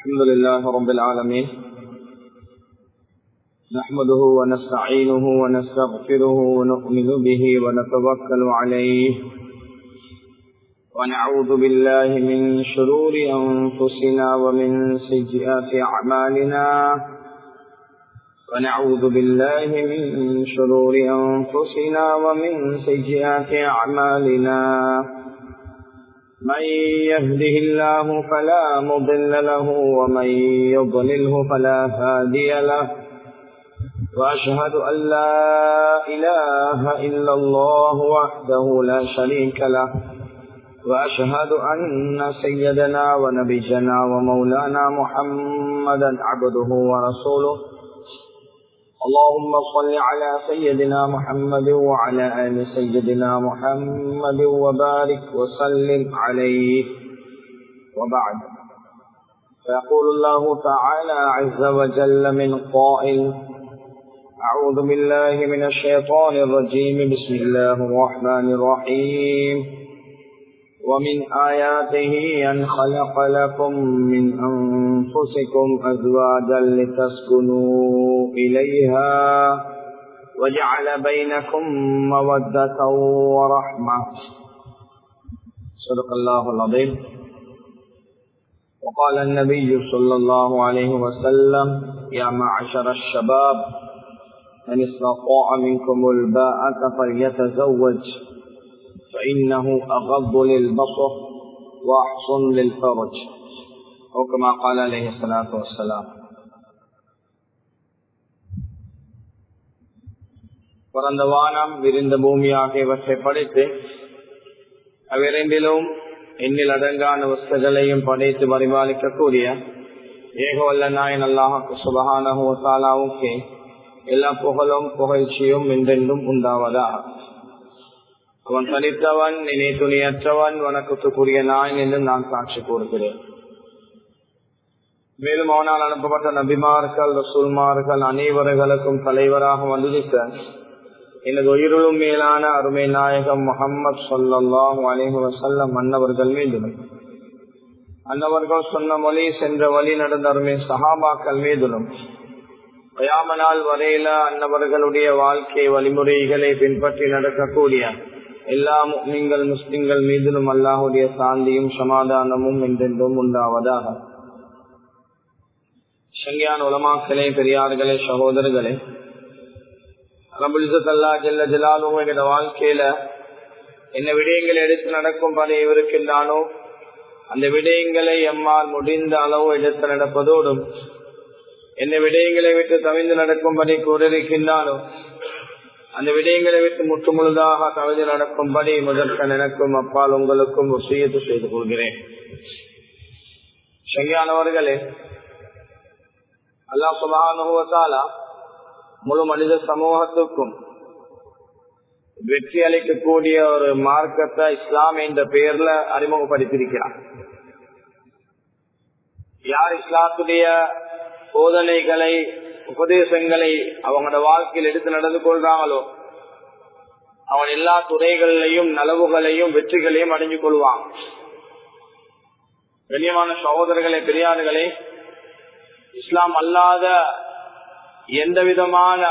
الحمد لله رب العالمين. نحمده ونستعينه ونستغفره ونؤمن به ونتوكل عليه. ونعوذ بالله من شرور أنفسنا ومن سيئات أعمالنا. ونعوذ بالله من شرور أنفسنا ومن سيئات أعمالنا. من يهده الله فلا مضل له ومن يضلله فلا هادي له. وأشهد أن لا إله إلا الله وحده لا شريك له. وأشهد أن سيدنا ونبينا ومولانا محمدا عبده ورسوله. اللهم صل على سيدنا محمد وعلى آل سيدنا محمد وبارك وسلم عليه. وبعد. فيقول الله تعالى عز وجل من قائل أعوذ بالله من الشيطان الرجيم. بسم الله الرحمن الرحيم. ومن آياته أن خلق لكم من أنفسكم أزواجا لتسكنوا إليها وجعل بينكم مودة ورحمة. صدق الله العظيم. وقال النبي صلى الله عليه وسلم يا معشر الشباب من استطاع منكم الباءة فليتزوج. فإنه أغض للبصر وأحصن للفرج أو كما قال عليه الصلاة والسلام பிறந்த வானம் விரிந்த பூமி ஆகியவற்றை படைத்து அவ்விரண்டிலும் எண்ணில் அடங்கான வஸ்துகளையும் படைத்து பரிபாலிக்கக்கூடிய ஏகவல்ல நாயன் அல்லாஹு சுபகானஹாலாவுக்கு எல்லா புகழும் புகழ்ச்சியும் என்றென்றும் உண்டாவதாக அவன் தனித்தவன் நினை துணியற்றவன் வணக்கத்துக்குரிய நான் என்று நான் சாட்சி கூறுகிறேன். மேலும் அவனால் அனுப்பப்பட்ட நபிமார்கள் ரசூல்மார்கள் அனைவர்களுக்கும் தலைவராக வந்திருக்க எனது உயிருளும் மேலான அருமை நாயகம் முகம்மது சொல்லாஹு அலேஹு வசல்லம் அன்னவர்கள் அன்னவர்கள் சொன்ன மொழி சென்ற வழி நடந்த அருமை சஹாபாக்கள் மீதிலும் வயாமனால் வரையில அன்னவர்களுடைய வாழ்க்கை வழிமுறைகளை பின்பற்றி நடக்கக்கூடிய எல்லா முஸ்லிம்கள் முஸ்லிம்கள் மீதிலும் அல்லாஹுடைய சாந்தியும் சமாதானமும் என்றென்றும் உண்டாவதாக. சங்கியான் உலமாக்களே பெரியார்களே சகோதரர்களே ரபுல்சல்லா ஜெல்ல ஜலாலும் எங்களோட வாழ்க்கையில என்ன விடயங்களை எடுத்து நடக்கும் பணி இருக்கின்றானோ அந்த விடயங்களை எம்மால் முடிந்த அளவு எடுத்து நடப்பதோடும் என்ன விடயங்களை விட்டு தவிந்து நடக்கும் பணி கூறியிருக்கின்றானோ அந்த விடயங்களை விட்டு முற்று முழுதாக தவிர நடக்கும்படி முதற்கன் எனக்கும் அப்பால் உங்களுக்கும் விஷயத்து செய்து கொள்கிறேன். சரியானவர்களே அல்லா சுபானுவத்தாலா முழு மனித சமூகத்துக்கும் வெற்றி அளிக்கக்கூடிய ஒரு மார்க்கத்தை இஸ்லாம் என்ற பெயர்ல அறிமுகப்படுத்தியிருக்கிறார் யார் இஸ்லாத்துடைய போதனைகளை உபதேசங்களை அவங்களோட வாழ்க்கையில் எடுத்து நடந்து கொள்றாங்களோ அவன் எல்லா துறைகளிலையும் நலவுகளையும் வெற்றிகளையும் அடைஞ்சு கொள்வான். கண்ணியமான சகோதரர்களே பெரியார்களே இஸ்லாம் அல்லாத எந்த விதமான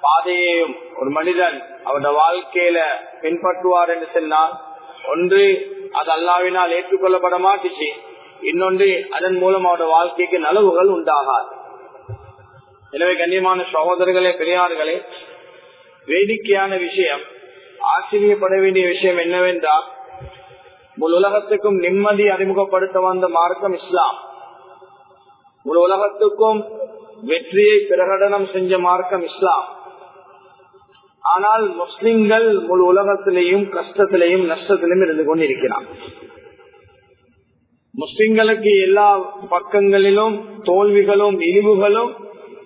பாதையையும் ஒரு மனிதன் அவனோட வாழ்க்கையில பின்பற்றுவார் என்று சொன்னால் ஒன்று அது அல்லாவினால் ஏற்றுக்கொள்ளப்பட மாட்டுச்சு. இன்னொன்று அதன் மூலம் அவனோட வாழ்க்கைக்கு நலவுகள் உண்டாகாது. எனவே கண்ணியமான சகோதரர்களே பெரியார்களே வேடிக்கையான விஷயம் ஆச்சரியப்பட வேண்டிய விஷயம் என்னவென்றால் முழு உலகத்துக்கும் நிம்மதி அறிமுகப்படுத்த வந்த மார்க்கம் இஸ்லாம். முழு உலகத்துக்கும் வெற்றியை பிரகடனம் செஞ்ச மார்க்கம் இஸ்லாம். ஆனால் முஸ்லிம்கள் முழு உலகத்திலேயும் கஷ்டத்திலையும் நஷ்டத்திலையும் இருந்து கொண்டிருக்கிறார். முஸ்லிம்களுக்கு எல்லா பக்கங்களிலும் தோல்விகளும் இழிவுகளும்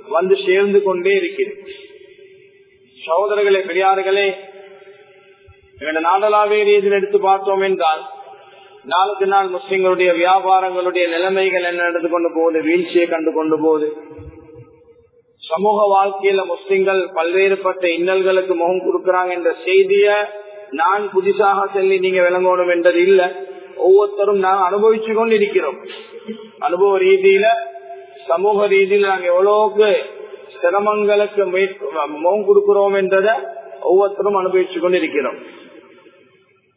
வந்து சேர்ந்து கொண்டே இருக்கிறது சகோதரர்களே பெரியார்களே எங்களோட நாடலாவே ரீதியில் எடுத்து பார்த்தோம் என்றால் நாளுக்கு நாள் முஸ்லிம்களுடைய வியாபாரங்களுடைய நிலைமைகள் என்ன நடந்து கொண்டு போகுது வீழ்ச்சியை கண்டு கொண்டு போகுது. சமூக வாழ்க்கையில முஸ்லிம்கள் பல்வேறுபட்ட இன்னல்களுக்கு முகம் கொடுக்கிறாங்க என்ற செய்திய நான் புதிசாக சொல்லி நீங்க விளங்கணும் என்றது இல்ல. ஒவ்வொருத்தரும் நான் அனுபவிச்சு கொண்டு இருக்கிறோம் அனுபவ ரீதியில சமூக ரீதியில் நாங்க எவ்வளவுக்கு சிரமங்களுக்கு முகம் கொடுக்கிறோம் என்றதை ஒவ்வொருத்தரும் அனுபவிச்சு கொண்டிருக்கிறோம்.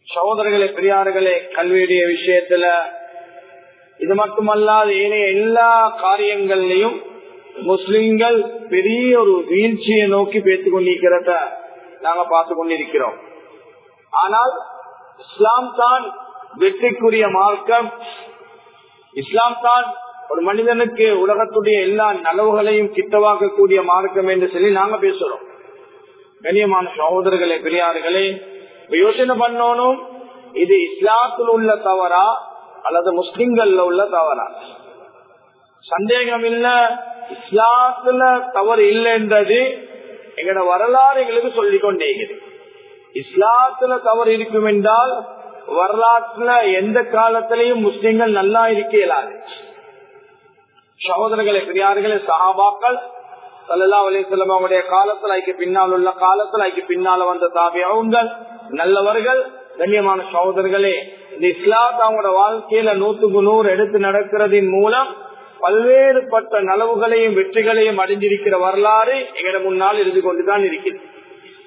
சகோதரர்களே பெரியார்களே கல்வியுடைய விஷயத்துல இது மட்டுமல்லாத ஏனைய எல்லா காரியங்கள்லையும் முஸ்லிம்கள் பெரிய ஒரு வீழ்ச்சியை நோக்கி பேசிக் கொண்டிருக்கிறத நாங்க பார்த்து கொண்டிருக்கிறோம். ஆனால் இஸ்லாம் தான் வெற்றிக்குரிய மார்க்கம். இஸ்லாம் தான் ஒரு மனிதனுக்கு உலகத்துடைய எல்லா நலவுகளையும் கிட்டவாக்கக்கூடிய மார்க்கம் என்று சொல்லி நாங்க பேசுறோம். கண்ணியமான சகோதரர்களே பெரியார்களே யோசனை பண்ணணும். இது இஸ்லாத்தில் உள்ள தவறா அல்லது முஸ்லிம்கள்ல உள்ள தவறா? சந்தேகம் இல்ல. இஸ்லாத்துல தவறு இல்லைன்றது எங்கட வரலாறு எங்களுக்கு சொல்லிக் கொண்டே இஸ்லாத்துல தவறு இருக்கும் என்றால் வரலாற்றுல எந்த காலத்திலையும் முஸ்லிம்கள் நல்லா இருக்க இயலாது சகோதரர்களை பெரியார்களே சஹாபாக்கள் சல்லா அலிஸ்லாம் அவங்களுடைய காலத்தில் ஐக்கு பின்னால் உள்ள காலத்தில் ஐக்கு பின்னால வந்த தாபியங்கள் நல்லவர்கள் கண்ணியமான சகோதரர்களே இந்த இஸ்லாத் அவங்களோட வாழ்க்கையில நூத்துக்கு நூறு எடுத்து நடக்கிறதின் மூலம் பல்வேறுபட்ட நலவுகளையும் வெற்றிகளையும் அடைஞ்சிருக்கிற வரலாறு எங்கட முன்னால் இருந்து கொண்டுதான் இருக்கிறது.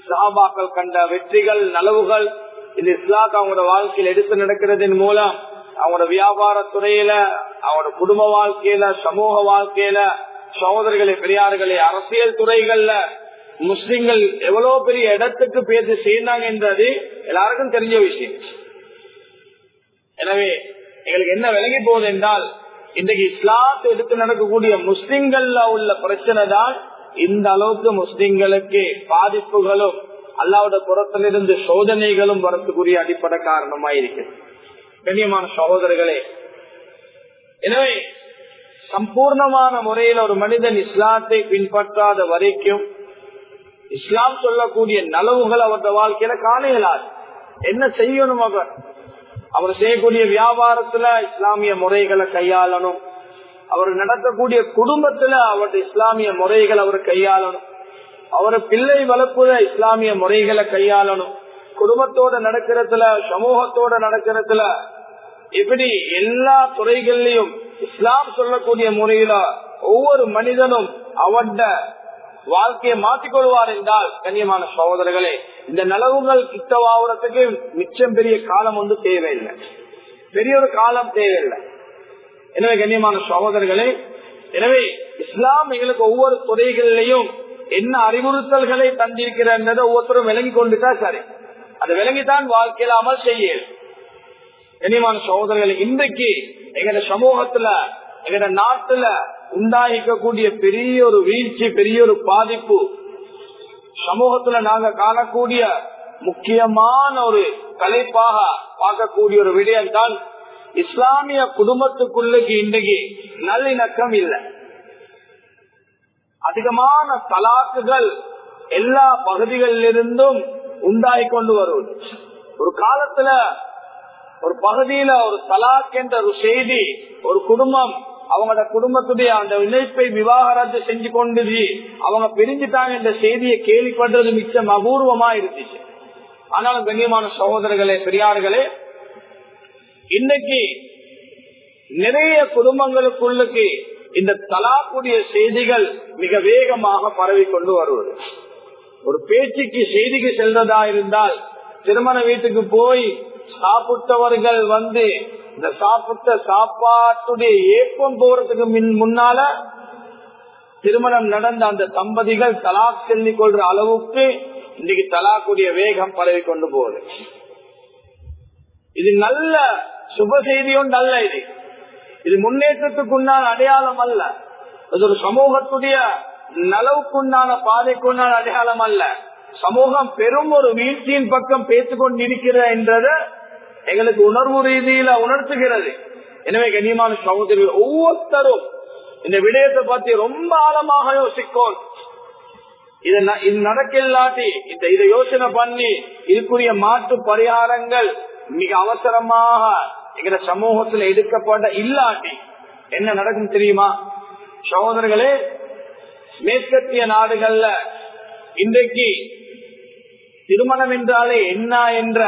சஹாபாக்கள் கண்ட வெற்றிகள் நலவுகள் இந்த இஸ்லாத் அவங்களோட வாழ்க்கையில் எடுத்து நடக்கிறதன் மூலம் அவங்களோட வியாபார துறையில அவங்களோட குடும்ப வாழ்க்கையில சமூக வாழ்க்கையில சகோதரர்களே பெரியார்களே அரசியல் துறைகள்ல முஸ்லிம்கள் எவ்வளவு பெரிய இடத்துக்கு பேசி செய்தாங்க என்றது எல்லாருக்கும் தெரிஞ்ச விஷயம். எனவே எங்களுக்கு என்ன விலகி போகுது என்றால் இன்றைக்கு இஸ்லாத்தை எடுத்து நடக்கக்கூடிய முஸ்லிம்கள்ல உள்ள பிரச்சனை தான் இந்த அளவுக்கு முஸ்லிம்களுக்கு பாதிப்புகளும் அல்லாவோட புறத்திலிருந்து சோதனைகளும் வரத்துக்குரிய அடிப்படை காரணமா கண்ணியமான சகோதரர்களே எனவே சம்பூர்ணமான முறையில் ஒரு மனிதன் இஸ்லாத்தை பின்பற்றாத வரைக்கும் இஸ்லாம் சொல்லக்கூடிய நலவுகள் அவரது வாழ்க்கையில காண இயலாது என்ன செய்யணும் அவர்? அவர் செய்யக்கூடிய வியாபாரத்துல இஸ்லாமிய முறைகளை கையாளணும். அவர் நடத்தக்கூடிய குடும்பத்துல அவரது இஸ்லாமிய முறைகள் அவர் கையாளணும். அவர் பிள்ளை வளர்ப்புல இஸ்லாமிய முறைகளை கையாளணும். குடும்பத்தோட நடக்கிறதுல சமூகத்தோட நடக்கிறதுல இப்படி எல்லா துறைகள்லயும் இஸ்லாம் சொல்லக்கூடிய முறையில ஒவ்வொரு மனிதனும் அவட வாழ்க்கையை மாற்றிக்கொள்வார் என்றால் கண்ணியமான சகோதரர்களே இந்த நலவுகள் கிட்டவாகிறதுக்கு மிச்சம் பெரிய காலம் ஒன்று தேவையில்லை. பெரிய ஒரு காலம் தேவையில்லை. எனவே கண்ணியமான சகோதரர்களே எனவே இஸ்லாம் எங்களுக்கு ஒவ்வொரு துறைகளிலையும் என்ன அறிவுறுத்தல்களை தந்திருக்கிறத ஒவ்வொருத்தரும் விளங்கி கொண்டுட்டா சரி. அது விளங்கித்தான் வாழ்க்கையில் அமல் செய்யும். கண்ணியமான சகோதரர்களே இன்றைக்கு எங்கட சமூகத்துல எங்கட நாட்டுல உண்டாயிக்கக்கூடிய பெரிய ஒரு வீழ்ச்சி பெரிய ஒரு பாதிப்பு சமூகத்துல நாங்க காணக்கூடிய முக்கியமான ஒரு தலைப்பாக பார்க்கக்கூடிய ஒரு விடயம் தான் இஸ்லாமிய குடும்பத்துக்குள்ளுக்கு இன்றைக்கு நல்லிணக்கம் இல்லை. அதிகமான தலாக்குகள் எல்லா பகுதிகளிலிருந்தும் உண்டாகி கொண்டு வருவது ஒரு காலத்துல ஒரு பகுதியில ஒரு தலாக் என்ற ஒரு செய்தி ஒரு குடும்பம் அவங்களோட குடும்பத்துடைய அந்த இணைப்பை விவாகரத்து செஞ்சு கொண்டு அவங்க பிரிஞ்சுட்டாங்க என்ற செய்தியை கேள்விப்படுறது மிச்சம் அபூர்வமா இருந்துச்சு ஆனாலும் கண்ணியமான சகோதரர்களே பெரியார்களே இன்னைக்கு நிறைய குடும்பங்களுக்குள்ளுக்கு இந்த தலாக்குடைய செய்திகள் மிக வேகமாக பரவி கொண்டு வருவது. ஒரு பேச்சுக்கு செய்திக்கு செல்றதா இருந்தால் திருமண வீட்டுக்கு போய் சாப்பிட்டவர்கள் வந்து இந்த சாப்பிட்ட சாப்பாட்டுடைய ஏப்பம் போறதுக்கு முன்னால திருமணம் நடந்த அந்த தம்பதிகள் தலாக் செல்லிக் கொள்ற அளவுக்கு இன்னைக்கு தலாக்குடைய வேகம் பரவி கொண்டு போகுது. இது நல்ல சுப செய்தியும் நல்ல இது. இது முன்னேற்றத்துக்குண்டான அடையாளம் அல்ல. இது ஒரு சமூகத்துடைய நலவுக்குண்டான பாதைக்குண்டான அடையாளம் அல்ல. சமூகம் பெரும் ஒரு வீழ்ச்சியின் பக்கம் பேசிக்கொண்டிருக்கிற கொண்டிருக்கிற எங்களுக்கு உணர்வு ரீதியில உணர்த்துகிறது. எனவே கண்ணியமான சகோதரி ஒவ்வொருத்தரும் இந்த விடயத்தை பத்தி ரொம்ப ஆழமாக யோசிக்கும் இது இல்லாட்டி இந்த இதை யோசனை பண்ணி இதுக்குரிய மாற்று பரிகாரங்கள் மிக அவசரமாக எங்க சமூகத்தில் எடுக்கப்பட இல்லாட்டி என்ன நடக்கும் தெரியுமா? சகோதரர்களே மேற்கத்திய நாடுகள்ல இன்றைக்கு திருமணம் என்றாலே என்ன என்ற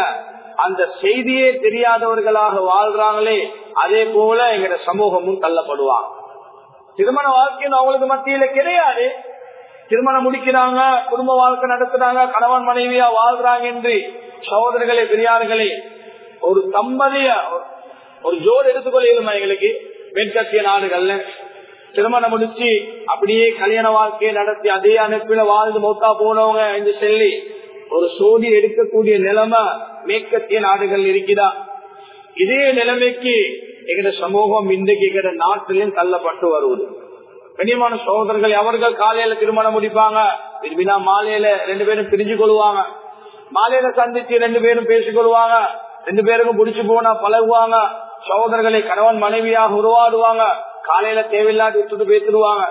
அந்த செய்தியே தெரியாதவர்களாக வாழ்றாங்களே அதே போல எங்கட சமூகமும் தள்ளப்படுவாங்க. திருமண வாழ்க்கைன்னு அவங்களுக்கு மத்தியில கிடையாது. திருமணம் முடிக்கிறாங்க குடும்ப வாழ்க்கை நடத்துறாங்க கணவன் மனைவியா வாழ்றாங்க என்று சகோதரர்களே பெரியார்களே ஒரு தம்பதிய ஒரு ஜோடு எடுத்துக்கொள்ளுமா எங்களுக்கு? மேற்கத்திய நாடுகள்ல. திருமணம் முடிச்சு அப்படியே கல்யாண வாழ்க்கையை நடத்தி அதே அனுப்பில வாழ்ந்து மௌத்தா போனவங்க என்று சொல்லி ஒரு சோதி எடுக்கக்கூடிய நிலைமை மேற்கத்திய நாடுகள் இருக்குதா இதே நிலைமைக்கு எங்கட சமூகம் இன்றைக்கு எங்கட நாட்டிலும் தள்ளப்பட்டு வருவது கண்ணியமான சோதரர்கள் அவர்கள் காலையில திருமணம் முடிப்பாங்க. விரும்பினா மாலையில ரெண்டு பேரும் பிரிஞ்சு கொள்வாங்க. மாலையில சந்திச்சு ரெண்டு பேரும் பேசிக் கொள்வாங்க. ரெண்டு பேருக்கும் பிடிச்சு போனா பழகுவாங்க. சகோதரர்களை கணவன் மனைவியாக உருவாடுவாங்க. காலையில தேவையில்லாத விட்டுட்டு பேசிடுவாங்க.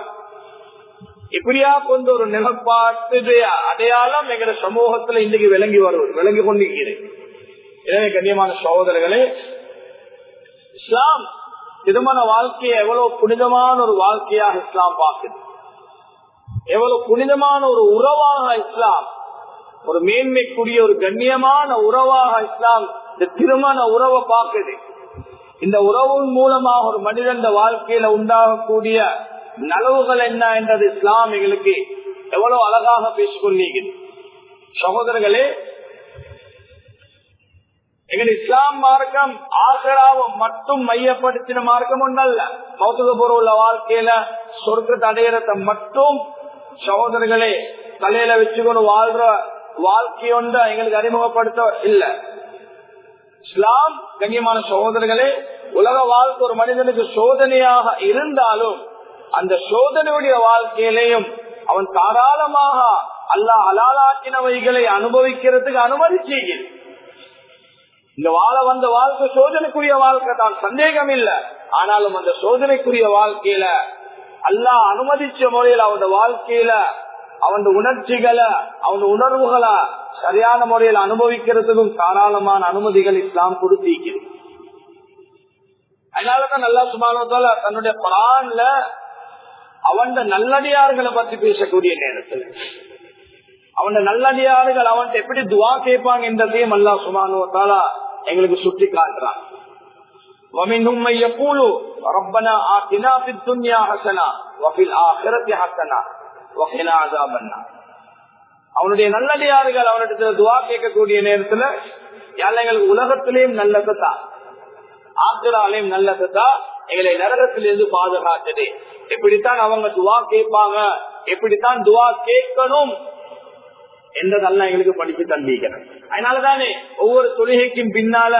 இப்படியா கொண்டு ஒரு நிலப்பாட்டு அடையாளம் எங்க சமூகத்துல இன்னைக்கு விளங்கி வருவது விளங்கி கொண்டிருக்கிறேன் எனவே கண்ணியமான சகோதரர்களே இஸ்லாம் திருமண வாழ்க்கையை எவ்வளவு புனிதமான ஒரு வாழ்க்கையாக இஸ்லாம் பார்க்குது. எவ்வளவு புனிதமான ஒரு உறவாக இஸ்லாம் ஒரு மேன்மைக்குரிய ஒரு கண்ணியமான உறவாக இஸ்லாம் இந்த திருமண உறவை பார்க்குது. இந்த உறவின் மூலமாக ஒரு மனிதன் வாழ்க்கையில உண்டாகக்கூடிய நலவுகள் என்ன என்றது இஸ்லாம் எங்களுக்கு எவ்வளவு அழகாக பேசிக்கொண்டீங்க சகோதரர்களே எங்கள் இஸ்லாம் மார்க்கம் ஆகராவை மட்டும் மையப்படுத்தின மார்க்கம் ஒன்றல்ல மௌத்துக பொருள் வாழ்க்கையில சொர்க்கத்தை அடையிறத மட்டும் சகோதரர்களே தலையில வச்சுக்கொண்டு வாழ்ற வாழ்க்கையொன்ற எங்களுக்கு அறிமுகப்படுத்த இல்ல. இஸ்லாம் கண்ணியமான சகோதரர்களே உலக வாழ்க்கை ஒரு மனிதனுக்கு சோதனையாக இருந்தாலும் அந்த சோதனையுடைய வாழ்க்கையிலையும் அவன் தாராளமாக அல்லா அலாலாக்கினவைகளை அனுபவிக்கிறதுக்கு அனுமதி செய்கிறான் இந்த வாழ வந்த வாழ்க்கை சோதனைக்குரிய வாழ்க்கை தான் சந்தேகம் இல்ல ஆனாலும் அந்த சோதனைக்குரிய வாழ்க்கையில அல்லாஹ் அனுமதிச்ச முறையில் அவனோட வாழ்க்கையில அவன் உணர்ச்சிகளை அவன் உணர்வுகளை சரியான முறையில் அனுபவிக்கிறதுக்கும் தாராளமான அனுமதிகள் இஸ்லாம் கொடுத்திருக்கிறது. அதனாலதான் நல்லா சுமாரத்தால தன்னுடைய பிரான்ல அவன் நல்லடியார்களை பத்தி பேசக்கூடிய நேரத்தில் அவன் நல்லடியார்கள் அவன் எப்படி துவா கேட்பாங்க என்றதையும் அல்லா சுமானுவத்தாலா எங்களுக்கு சுட்டி காட்டுறான் ومنهم من يقول ربنا آتنا في الدنيا حسنة وفي الآخرة حسنة وقنا عذاب النار அவனுடைய நல்லடியார்கள் அவனிடத்துல துவா கேட்கக்கூடிய நேரத்துல யாரும் எங்களுக்கு உலகத்திலேயும் நல்லதா ஆத்திராலையும் நல்லதா எங்களை நரகத்திலிருந்து பாதுகாத்தது எப்படித்தான் அவங்க துவா கேட்பாங்க எப்படித்தான் துவா கேட்கணும் என்றதெல்லாம் எங்களுக்கு படிச்சு தந்திருக்கிறேன் அதனாலதானே ஒவ்வொரு தொழுகைக்கும் பின்னால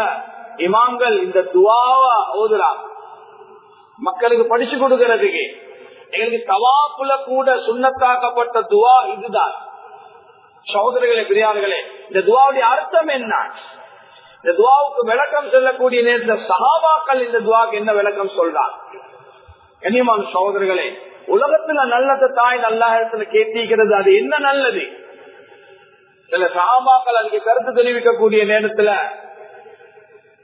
இமாம்கள் இந்த துவாவா ஓதுறாங்க. மக்களுக்கு படிச்சு கொடுக்கறதுக்கு. எங்களுக்கு தவாப்புல கூட சுண்ணத்தாக்கப்பட்ட துவா இதுதான். சகோதரர்களே பிரியார்களே இந்த துவாவுடைய அர்த்தம் என்ன? இந்த துவாவுக்கு விளக்கம் சொல்லக்கூடிய நேரத்தில் சகாபாக்கள் இந்த துவாக்கு என்ன விளக்கம் சொல்றார் கண்ணியமான சகோதரர்களே உலகத்துல நல்லத தாய் நல்லா இடத்துல கேட்டிக்கிறது அது என்ன நல்லது? சில சகாபாக்கள் அதுக்கு கருத்து தெரிவிக்கக்கூடிய நேரத்துல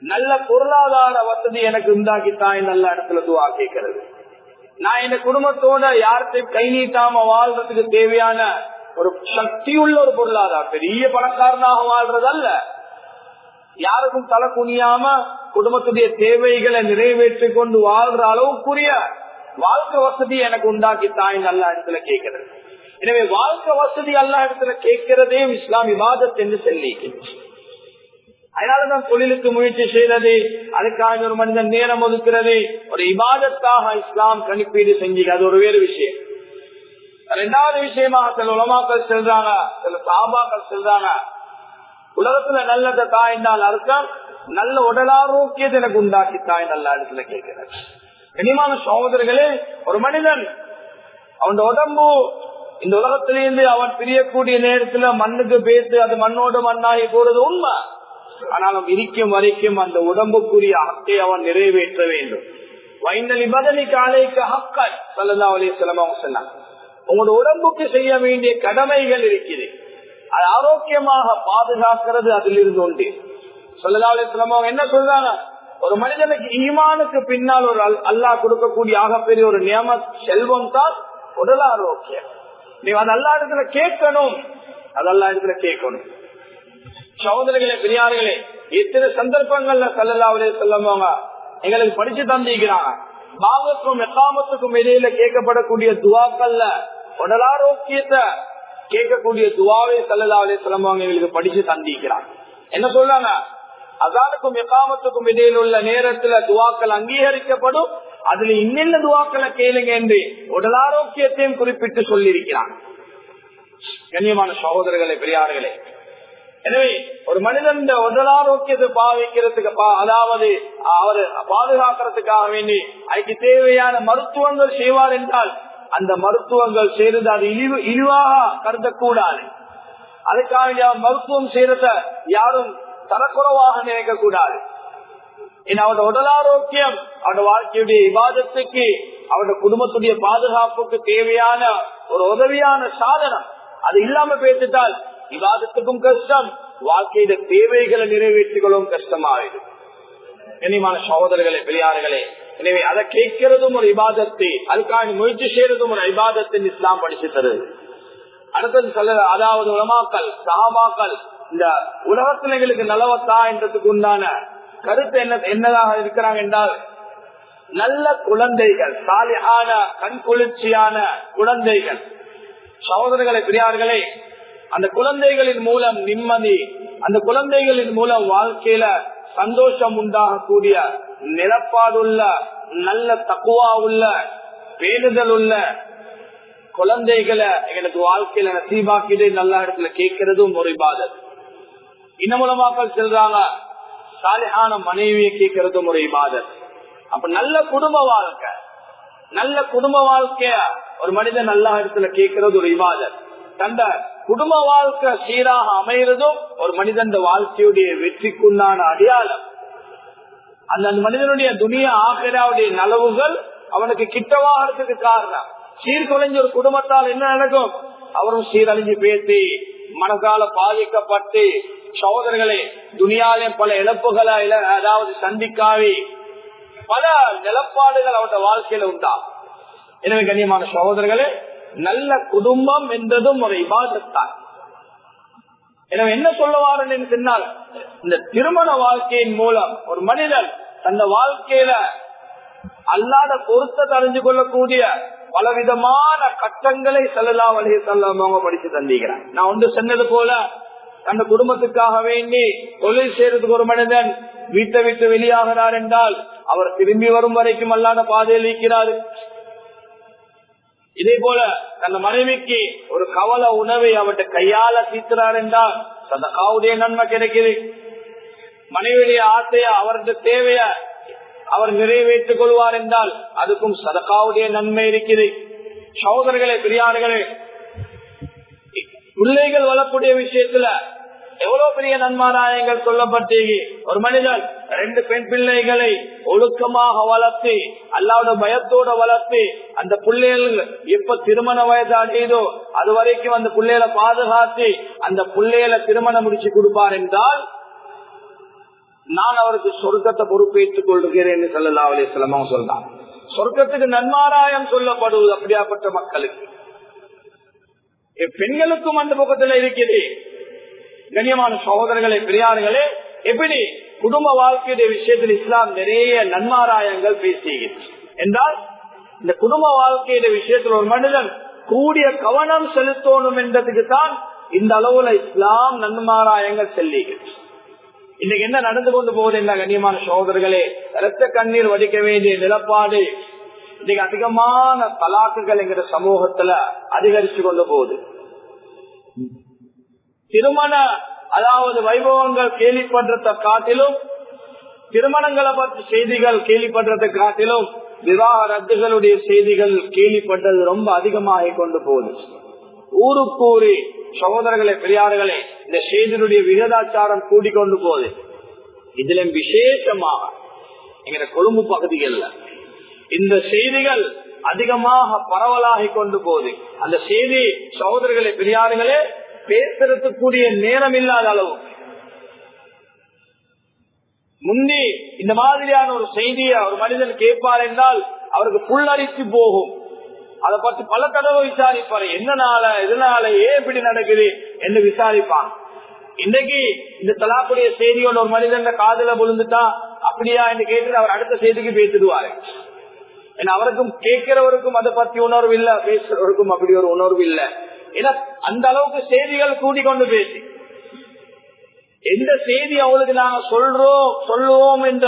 நல்ல பொருளாதார வசதி எனக்கு உண்டாக்கி தாய் நல்ல இடத்துல துவா கேட்கிறது. நான் இந்த குடும்பத்தோட யார்கிட்ட கை நீட்டாம வாழ்றதுக்கு தேவையான ஒரு சக்தி உள்ள ஒரு பொருளாதாரம் பெரிய பணக்காரனாக வாழ்றது அல்ல யாருக்கும் தலை குனியாம குடும்பத்துடைய தேவைகளை நிறைவேற்றி கொண்டு வாழ்ற அளவுக்குரிய வாழ்க்கை வசதி எனக்கு உண்டாக்கி தாய் நல்ல இடத்துல கேட்கிறது. எனவே வாழ்க்கை வசதி அல்லா இடத்துல கேட்கிறதையும் இஸ்லாம் விவாதத் என்று சொல்லி அதனாலதான் தொழிலுக்கு முயற்சி செய்யறது அதுக்காக ஒரு மனிதன் நேரம் ஒதுக்கிறது ஒரு இபாதத்தாக இஸ்லாம் கணிப்பீடு செஞ்சு அது ஒரு வேறு விஷயம். ரெண்டாவது விஷயமாக சில உலமாக்கள் செல்றாங்க சில சாபாக்கள் செல்றாங்க உலகத்துல நல்லத தாய்ந்தால் அர்த்தம் நல்ல உடல் ஆரோக்கியத்தை எனக்கு உண்டாக்கி தாய் நல்ல இடத்துல கேட்கிறார். கனிமான சகோதரர்களே ஒரு மனிதன் அவன் உடம்பு இந்த உலகத்திலிருந்து அவன் பிரியக்கூடிய நேரத்துல மண்ணுக்கு பேசு அது மண்ணோடு மண்ணாகி போறது உண்மை. ஆனாலும் இருக்கும் வரைக்கும் அந்த உடம்புக்குரிய ஹக்கை அவன் நிறைவேற்ற வேண்டும். வைந்தலி பதனி காலைக்கு ஹக்கல் சல்லா அலி அவங்க சொன்னாங்க. உங்களோட உடம்புக்கு செய்ய வேண்டிய கடமைகள் இருக்குது. அது ஆரோக்கியமாக பாதுகாக்கிறது அதிலிருந்து உண்டு. சொல்லலா அலி என்ன சொல்றாங்க? ஒரு மனிதனுக்கு ஈமானுக்கு பின்னால் ஒரு அல்லாஹ் கொடுக்கக்கூடிய ஆகப்பெரிய ஒரு நியம செல்வம் தான் உடல் ஆரோக்கியம். நீ அது அல்லா இடத்துல கேட்கணும். அது அல்லா இடத்துல கேட்கணும். சகோதரர்களே பெரியார்களே எத்தனை சந்தர்ப்பங்கள்ல சல்லல்லாவுடைய சொல்லுவாங்க எங்களுக்கு படிச்சு தந்திக்கிறாங்க பாவத்துக்கும் எக்காமத்துக்கும் இடையில கேட்கப்படக்கூடிய துவாக்கள்ல உடலாரோக்கியத்தை கேட்கக்கூடிய துவாவே சல்லல்லாவே சிலம்பவங்க எங்களுக்கு படிச்சு தந்திக்கிறாங்க என்ன சொல்றாங்க? அதானுக்கும் எக்காமத்துக்கும் இடையில உள்ள நேரத்துல துவாக்கள் அங்கீகரிக்கப்படும் அதுல இன்னென்ன துவாக்களை கேளுங்க என்று உடலாரோக்கியத்தையும் குறிப்பிட்டு சொல்லியிருக்கிறான் கண்ணியமான சகோதரர்களே பெரியார்களே. எனவே ஒரு மனிதன் உடல் ஆரோக்கியத்தை பாவிக்கிறதுக்கு அதாவது அவர் பாதுகாக்கிறதுக்காக வேண்டி அதுக்கு தேவையான மருத்துவங்கள் செய்வார் என்றால் அந்த மருத்துவங்கள் செய்யறது அது இழிவு இழிவாக கருதக்கூடாது. அதுக்காக மருத்துவம் செய்யறத யாரும் தரக்குறவாக நினைக்க கூடாது அவனோட உடல் ஆரோக்கியம் அவனோட வாழ்க்கையுடைய விவாதத்துக்கு அவனோட குடும்பத்துடைய பாதுகாப்புக்கு தேவையான ஒரு உதவியான சாதனம். அது இல்லாம பேசிட்டால் விவாதத்துக்கும் கஷ்டம் வாழ்க்கையில தேவைகளை நிறைவேற்றிக் கொள்ளவும் கஷ்டமாயிடும். இனிமான சகோதரர்களே பெரியார்களே எனவே அதை கேட்கிறதும் ஒரு விவாதத்தை அதுக்காக முயற்சி செய்யறதும் ஒரு விவாதத்தின் இஸ்லாம் படிச்சு தருது. அடுத்தது சொல்ல அதாவது உலமாக்கல் சாபாக்கள் இந்த உலகத்தில் நலவத்தா என்றதுக்கு உண்டான கருத்து என்ன என்னதாக இருக்கிறாங்க என்றால் நல்ல குழந்தைகள் சாலியான கண் குளிர்ச்சியான குழந்தைகள் சகோதரர்களை பெரியார்களே அந்த குழந்தைகளின் மூலம் நிம்மதி அந்த குழந்தைகளின் மூலம் வாழ்க்கையில சந்தோஷம் உண்டாகக்கூடிய நிலப்பாடுள்ள நல்ல தக்குவா உள்ள பேணுதல் உள்ள குழந்தைகளை எங்களுக்கு வாழ்க்கையில நசீபாக்கிட்டு நல்ல இடத்துல கேட்கறதும் ஒரு பாதல் இன்னும் செல்றாங்க சாலையான மனைவியை கேட்கறதும் ஒரு இபாதத். அப்ப நல்ல குடும்ப வாழ்க்கை. நல்ல குடும்ப வாழ்க்கைய ஒரு மனிதன் நல்ல இடத்துல கேட்கறது ஒரு இபாதத். தந்த குடும்ப வாழ்க்கை சீராக அமைகிறதும் ஒரு மனிதன் வாழ்க்கையுடைய வெற்றிக்குண்டான அடையாளம். அந்த மனிதனுடைய துணிய ஆசிரியாவுடைய நலவுகள் அவனுக்கு கிட்டவாகிறதுக்கு காரணம். சீர்குலைஞ்ச ஒரு குடும்பத்தால் என்ன நடக்கும்? அவரும் சீரழிஞ்சு பேசி மனசால பாதிக்கப்பட்டு சகோதரர்களே துணியாலே பல இழப்புகளை அதாவது சந்திக்காவே பல நிலப்பாடுகள் அவருடைய வாழ்க்கையில உண்டா? எனவே கண்ணியமான சகோதரர்களே நல்ல குடும்பம் என்றதும் ஒரு இபாதத்தான். எனவே என்ன சொல்லுவாருன்னு சொன்னால் இந்த திருமண வாழ்க்கையின் மூலம் ஒரு மனிதன் தந்த வாழ்க்கையில அல்லாத பொருத்தத்தை அறிஞ்சு கொள்ளக்கூடிய பலவிதமான கட்டங்களை செல்லலாம் வழியை செல்லாம படிச்சு தந்திக்கிறேன் நான் ஒன்று சொன்னது போல அந்த குடும்பத்துக்காக வேண்டி தொழில் செய்யறதுக்கு ஒரு மனிதன் வீட்டை விட்டு வெளியாகிறார் என்றால் அவர் திரும்பி வரும் வரைக்கும் அல்லாத பாதையில் இருக்கிறார். இதே போல தன் மனைவிக்கு ஒரு கவல உணவை அவர்கிட்ட கையால தீர்க்கிறார் என்றால் சதகாவுடைய நன்மை கிடைக்குது. மனைவியுடைய ஆசைய அவரது தேவைய அவர் நிறைவேற்றிக் கொள்வார் என்றால் அதுக்கும் சதகாவுடைய நன்மை இருக்குது. சகோதரர்களே பெரியார்களே பிள்ளைகள் வளர்க்கூடிய விஷயத்துல எவ்வளவு பெரிய நன்மாராயங்கள் சொல்லப்பட்டு ஒரு மனிதன் ரெண்டு பெண் பிள்ளைகளை ஒழுக்கமாக வளர்த்து அல்லாவோட பயத்தோட வளர்த்து அந்த பிள்ளைகள் எப்ப திருமண வயது அடையுதோ அது வரைக்கும் அந்த பிள்ளைகளை பாதுகாத்து அந்த பிள்ளைகளை திருமணம் முடிச்சு கொடுப்பார் என்றால் நான் அவருக்கு சொர்க்கத்தை பொறுப்பேற்றுக் கொள்கிறேன் சொல்லலா அலி சொல்றான். சொர்க்கத்துக்கு நன்மாராயம் சொல்லப்படுவது அப்படியாப்பட்ட மக்களுக்கு. பெண்களுக்கும் அந்த பக்கத்தில் இருக்கிறது கண்ணியமான சகோதரர்களே பெரியார்களே எப்படி குடும்ப வாழ்க்கையுடைய விஷயத்தில் இஸ்லாம் நிறைய நன்மாராயங்கள் பேசுகிறது என்றால் இந்த குடும்ப வாழ்க்கையுடைய விஷயத்தில் ஒரு மனிதன் கூடிய கவனம் செலுத்தணும் என்றதுக்கு தான் இந்த அளவுல இஸ்லாம் நன்மாராயங்கள் செல்லுகிறது. இன்னைக்கு என்ன நடந்து கொண்டு போகுது என்ன கண்ணியமான சோதர்களே ரத்த கண்ணீர் வடிக்க வேண்டிய நிலப்பாடு இன்னைக்கு அதிகமான தலாக்குகள் எங்கிற சமூகத்துல அதிகரிச்சு கொண்டு போகுது. திருமண அதாவது வைபவங்கள் கேள்விப்படுறத காட்டிலும் திருமணங்களை பற்றி செய்திகள் கேள்விப்படுறதை காட்டிலும் விவாக ரத்துகளுடைய செய்திகள் கேள்விப்பட்டது ரொம்ப அதிகமாக கொண்டு போகுது. ஊருக்கூறி சகோதரர்களே பெரியார்களே இந்த செய்தியுடைய விகிதாச்சாரம் கூடிக்கொண்டு போகுது. இதுல விசேஷமாக எங்க கொழும்பு பகுதிகளில் இந்த செய்திகள் அதிகமாக பரவலாகி கொண்டு போகுது. அந்த செய்தி சகோதரர்களே பெரியார்களே பேசுறதுக்குரிய நேரம் இல்லாத அளவு. முந்தி இந்த மாதிரியான ஒரு செய்தியை ஒரு மனிதன் கேட்பார் என்றால் அவருக்கு புல்லரித்து போகும். அதை பற்றி பல தடவை விசாரிப்பாரு. என்னனால எதனால ஏன் இப்படி நடக்குது என்று விசாரிப்பான். இன்னைக்கு இந்த தலாக்குடைய செய்தியோட ஒரு மனிதன் காதல விழுந்துட்டா அப்படியா என்று கேட்டு அவர் அடுத்த செய்திக்கு பேசிடுவாரு. ஏன்னா அவருக்கும் கேட்கிறவருக்கும் அதை பத்தி உணர்வு இல்ல பேசுறவருக்கும் அப்படி ஒரு உணர்வு இல்ல. ஏன்னா அந்த அளவுக்கு செய்திகள் கூடிக்கொண்டு பேசி எந்த செய்தி அவளுக்கு நாங்க சொல்றோம் சொல்லுவோம் என்ற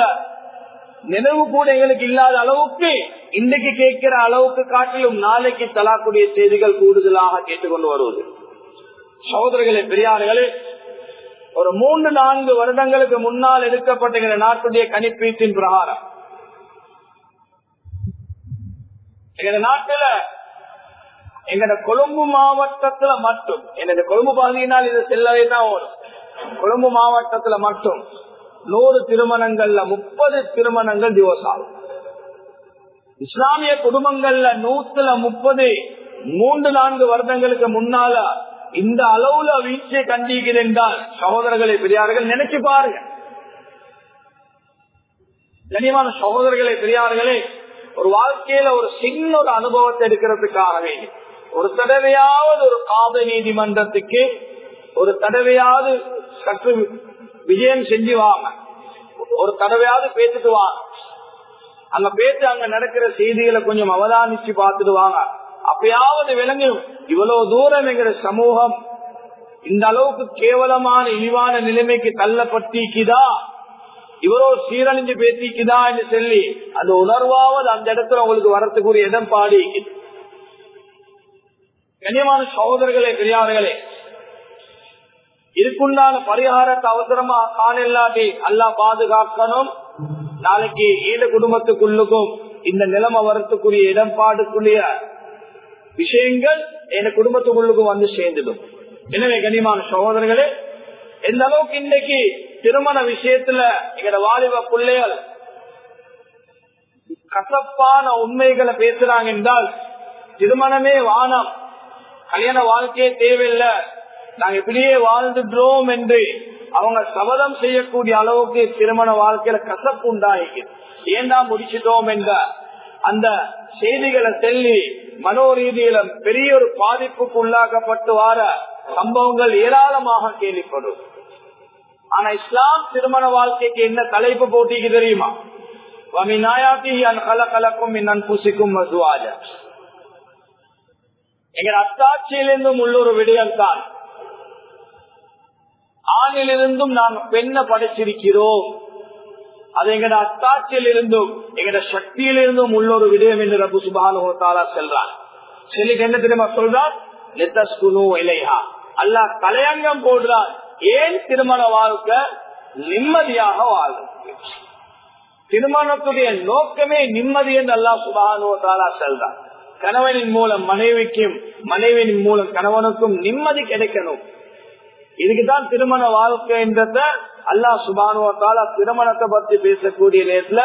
நினைவு கூட எங்களுக்கு இல்லாத அளவுக்கு இன்றைக்கு கேட்கிற அளவுக்கு காட்டிலும் நாளைக்கு தலாக்கூடிய செய்திகள் கூடுதலாக கேட்டுக்கொண்டு வருவது. சகோதரர்களே பெரியார்களே ஒரு மூன்று நான்கு வருடங்களுக்கு முன்னால் எடுக்கப்பட்ட நாட்டுடைய கணிப்பீட்டின் பிரகாரம். எங்க நாட்டுல எங்கட கொழும்பு மாவட்டத்துல மட்டும் எனது கொழும்பு பகுதியினால் இது செல்லவே தான் கொழும்பு மாவட்டத்துல மட்டும் நூறு திருமணங்கள்ல முப்பது திருமணங்கள் டிவோர்ஸ் ஆகும். இஸ்லாமிய குடும்பங்கள்ல நூத்துல முப்பது மூன்று நான்கு வருடங்களுக்கு முன்னால இந்த அளவுல வீழ்ச்சியை கண்டிக்கிறேன் என்றால் சகோதரர்களை பெரியார்கள் நினைச்சு பாருங்க. கனியமான சகோதரர்களை பெரியார்களே ஒரு வாழ்க்கையில ஒரு சின்ன ஒரு அனுபவத்தை எடுக்கிறதுக்காகவே ஒரு தடவையாவது ஒரு காத நீதிமன்றத்துக்கு ஒரு தடவையாவது சற்று விஜயம் செஞ்சு வாங்க. ஒரு தடவையாவது பேசிட்டு வாங்க. அங்க பேசி அங்க நடக்கிற செய்திகளை கொஞ்சம் அவதானிச்சு பார்த்துட்டு வாங்க. அப்பயாவது விளங்கும் இவ்வளவு தூரம் எங்கிற சமூகம் இந்த அளவுக்கு கேவலமான இழிவான நிலைமைக்கு தள்ளப்பட்டிக்குதா இவரோ சீரழிஞ்சு பேசிக்குதா என்று சொல்லி அந்த உணர்வாவது அந்த இடத்துல உங்களுக்கு வரத்துக்குரிய இடம் பாடி கனியமான சகோதரர்களே பெரியார்களே இதுக்குண்டான பரிகாரத்தை அவசரமா காணில்லாட்டி அல்லா பாதுகாக்கணும். நாளைக்கு ஈடு குடும்பத்துக்குள்ளுக்கும் இந்த நிலைமை வரத்துக்குரிய இடம்பாடுக்குரிய விஷயங்கள் என் குடும்பத்துக்குள்ளுக்கும் வந்து சேர்ந்துடும். எனவே கனிமான சகோதரர்களே எந்த அளவுக்கு இன்னைக்கு திருமண விஷயத்துல எங்கட வாலிப பிள்ளைகள் கசப்பான உண்மைகளை பேசுறாங்க என்றால் திருமணமே வானம். கல்யாண வாழ்க்கையே தேவையில்லை. நாங்க இப்படியே வாழ்ந்துட்டோம் என்று அவங்க சபதம் செய்யக்கூடிய அளவுக்கு திருமண வாழ்க்கையில கசப்பு உண்டாகி ஏண்டா முடிச்சிட்டோம் என்ற அந்த செய்திகளை சொல்லி மனோரீதியில பெரிய ஒரு பாதிப்புக்கு உள்ளாக்கப்பட்டு வார சம்பவங்கள் ஏராளமாக கேள்விப்படும். ஆனா இஸ்லாம் திருமண வாழ்க்கைக்கு என்ன தலைப்பு போட்டிக்கு தெரியுமா? கலக்கலக்கும் எங்க அத்தாட்சியிலிருந்தும் உள்ளொரு விடயம் தான். ஆணிலிருந்தும் நாம் பெண்ணை படைச்சிருக்கிறோம். அது எங்கட அத்தாட்சியில் இருந்தும் எங்கட சக்தியிலிருந்தும் உள்ளொரு விடயம் என்று ரபு சுபானுத்தாலா செல்றான் சொல்லிட்டு என்ன தெரியுமா சொல்றான் அல்லாஹ் இலையா அல்லா தலையங்கம் போடுறான் ஏன் திருமண வாழ்க்கை நிம்மதியாக வாழும்? திருமணத்துடைய நோக்கமே நிம்மதி என்று அல்லா சுபானுவத்தாலா செல்றான். கணவனின் மூலம் மனைவிக்கும் மனைவியின் மூலம் கணவனுக்கும் நிம்மதி கிடைக்கணும். இதுக்குதான் திருமண வாழ்க்கைன்றத அல்லா சுபானுவத்தால திருமணத்தை பத்தி பேசக்கூடிய நேரத்துல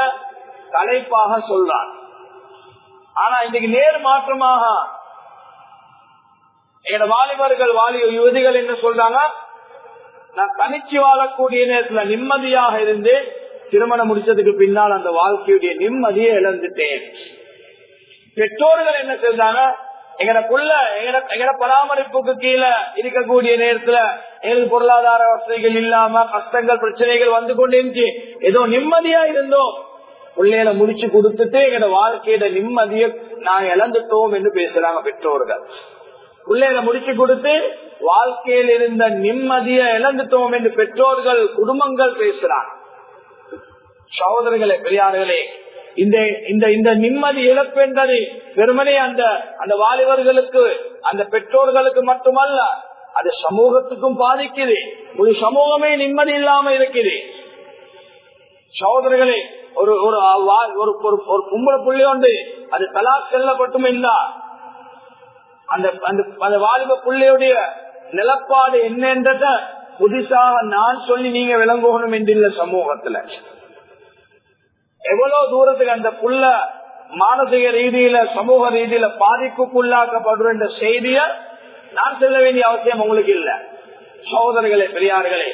தலைப்பாக சொல்றான். ஆனா இன்னைக்கு நேர் மாற்றமாக எங்க வாலிபர்கள் வாலி யுவதிகள் என்ன சொல்றாங்க? நான் தனிச்சு வாழக்கூடிய நேரத்துல நிம்மதியாக இருந்து திருமணம் முடிச்சதுக்கு பின்னால் அந்த வாழ்க்கையுடைய நிம்மதியை இழந்துட்டேன். பெற்றோர்கள் என்ன செஞ்சாங்க எங்களுக்குள்ள எங்கட பராமரிப்புக்கு கீழே இருக்கக்கூடிய நேரத்துல எங்களுக்கு பொருளாதார வசதிகள் இல்லாம கஷ்டங்கள் பிரச்சனைகள் வந்து கொண்டிருந்து ஏதோ நிம்மதியா இருந்தோம். பிள்ளைகளை முடிச்சு கொடுத்துட்டு எங்கட வாழ்க்கையில நிம்மதியை நாங்க இழந்துட்டோம் என்று பேசுறாங்க பெற்றோர்கள். பிள்ளைகளை முடிச்சு கொடுத்து வாழ்க்கையில் இருந்த நிம்மதியை இழந்துட்டோம் என்று பெற்றோர்கள் குடும்பங்கள் பேசுறாங்க சகோதரர்களே பெரியார்களே இந்த இந்த இந்த நிம்மதி இழப்பு என்பது வெறுமனே அந்த அந்த வாலிபர்களுக்கு அந்த பெற்றோர்களுக்கு மட்டுமல்ல அது சமூகத்துக்கும் பாதிக்குது. ஒரு சமூகமே நிம்மதி இல்லாம இருக்குது. சகோதரர்களே ஒரு ஒரு ஒரு ஒரு கும்பல புள்ளி உண்டு அது தலா செல்லப்பட்டும் இருந்தா அந்த அந்த வாலிப புள்ளியுடைய நிலப்பாடு என்னன்றத புதுசாக நான் சொல்லி நீங்க விளங்கணும் என்றில்ல சமூகத்துல. எவ்வளவு தூரத்துக்கு அந்த புள்ள மானசிக ரீதியில சமூக ரீதியில பாதிப்புக்குள்ளாக்கப்படுற என்ற செய்திய நான் சொல்ல வேண்டிய அவசியம் உங்களுக்கு இல்ல. சகோதரர்களே பெரியார்களே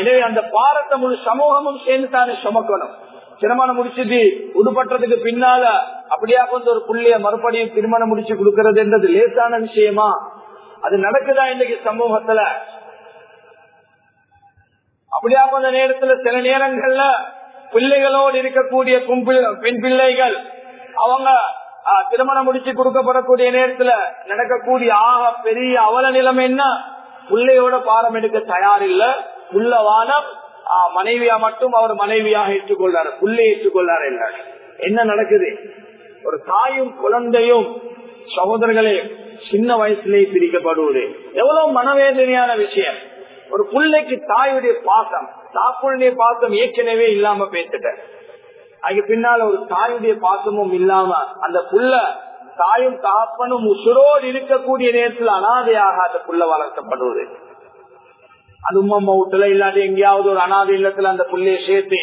எனவே அந்த பாரத்தை முழு சமூகமும் சேர்ந்து தானே சுமக்கணும். திருமணம் முடிச்சுட்டு உடுபட்டதுக்கு பின்னால அப்படியா கொஞ்சம் ஒரு புள்ளைய மறுபடியும் திருமணம் முடிச்சு கொடுக்கறதுன்றது லேசான விஷயமா? அது நடக்குதா இன்னைக்கு சமூகத்துல? அப்படியா கொஞ்ச நேரத்துல சில நேரங்கள்ல பிள்ளைகளோடு இருக்கக்கூடிய பெண் பிள்ளைகள் அவங்க திருமணம் முடிச்சு கொடுக்கப்படக்கூடிய நேரத்துல நடக்கக்கூடிய ஆக பெரிய அவல நிலைமை என்ன? பிள்ளையோட பாரம் எடுக்க தயாரில்ல. உள்ள வானம் மனைவியா மட்டும் அவர் மனைவியாக ஏற்றுக்கொள்றாரு புள்ளை ஏற்றுக்கொள்ளாரு இல்ல என்ன நடக்குது? ஒரு தாயும் குழந்தையும் சகோதரர்களே சின்ன வயசுலேயே பிரிக்கப்படுவது. எவ்வளவு மனவேதனையான விஷயம். ஒரு பிள்ளைக்கு தாயுடைய பாசம் தாக்குடைய பாசம் ஏற்கனவே இல்லாம பேசிட்ட அதுக்கு பின்னால ஒரு தாயுடைய பாசமும் இல்லாம அந்த புள்ள தாயும் தாப்பனும் உசுரோடு இருக்கக்கூடிய நேரத்தில் அனாதையாக அந்த புள்ள வளர்க்கப்படுவது. அது உம்மம்மா வீட்டுல இல்லாட்டி எங்கேயாவது ஒரு அனாதை இல்லத்துல அந்த புள்ளைய சேர்த்து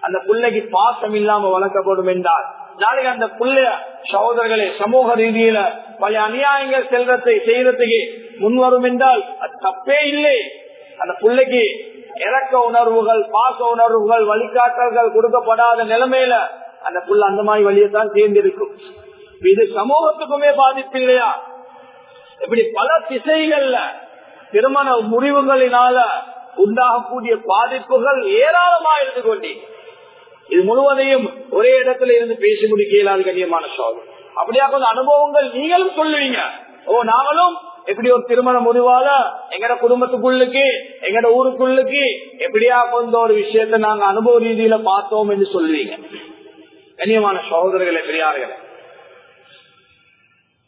அந்த பிள்ளைக்கு பாசம் இல்லாம வளர்க்கப்படும் என்றால் நாளைக்கு அந்த புள்ள சகோதரர்களே சமூக ரீதியில பல அநியாயங்கள் செல்றதை செய்யறதுக்கு முன்வரும் என்றால் அது தப்பே இல்லை. அந்த பிள்ளைக்கு இறக்க உணர்வுகள் பாச உணர்வுகள் வழிகாட்டல்கள் கொடுக்கப்படாத நிலைமையில அந்த புள்ள அந்த மாதிரி வழியத்தான் சேர்ந்திருக்கும் இது சமூகத்துக்குமே பாதிப்பு இல்லையா? இப்படி பல திசைகள்ல திருமண முடிவுகளினால உண்டாகக்கூடிய பாதிப்புகள் ஏராளமா இருந்து கொண்டே. இது முழுவதையும் ஒரே இடத்துல இருந்து பேசி முடிக்க கண்ணியமான சோதனை அப்படியா கொஞ்சம் அனுபவங்கள் நீங்களும் சொல்லுவீங்க. ஓ நாங்களும் எப்படி ஒரு திருமணம் முடிவால எங்கட குடும்பத்துக்குள்ளுக்கு எங்கட ஊருக்குள்ளுக்கு எப்படியா கொஞ்சம் ஒரு விஷயத்த நாங்க அனுபவ ரீதியில பார்த்தோம் என்று சொல்லுவீங்க. கண்ணியமான சகோதரர்களை பெரியார்களே.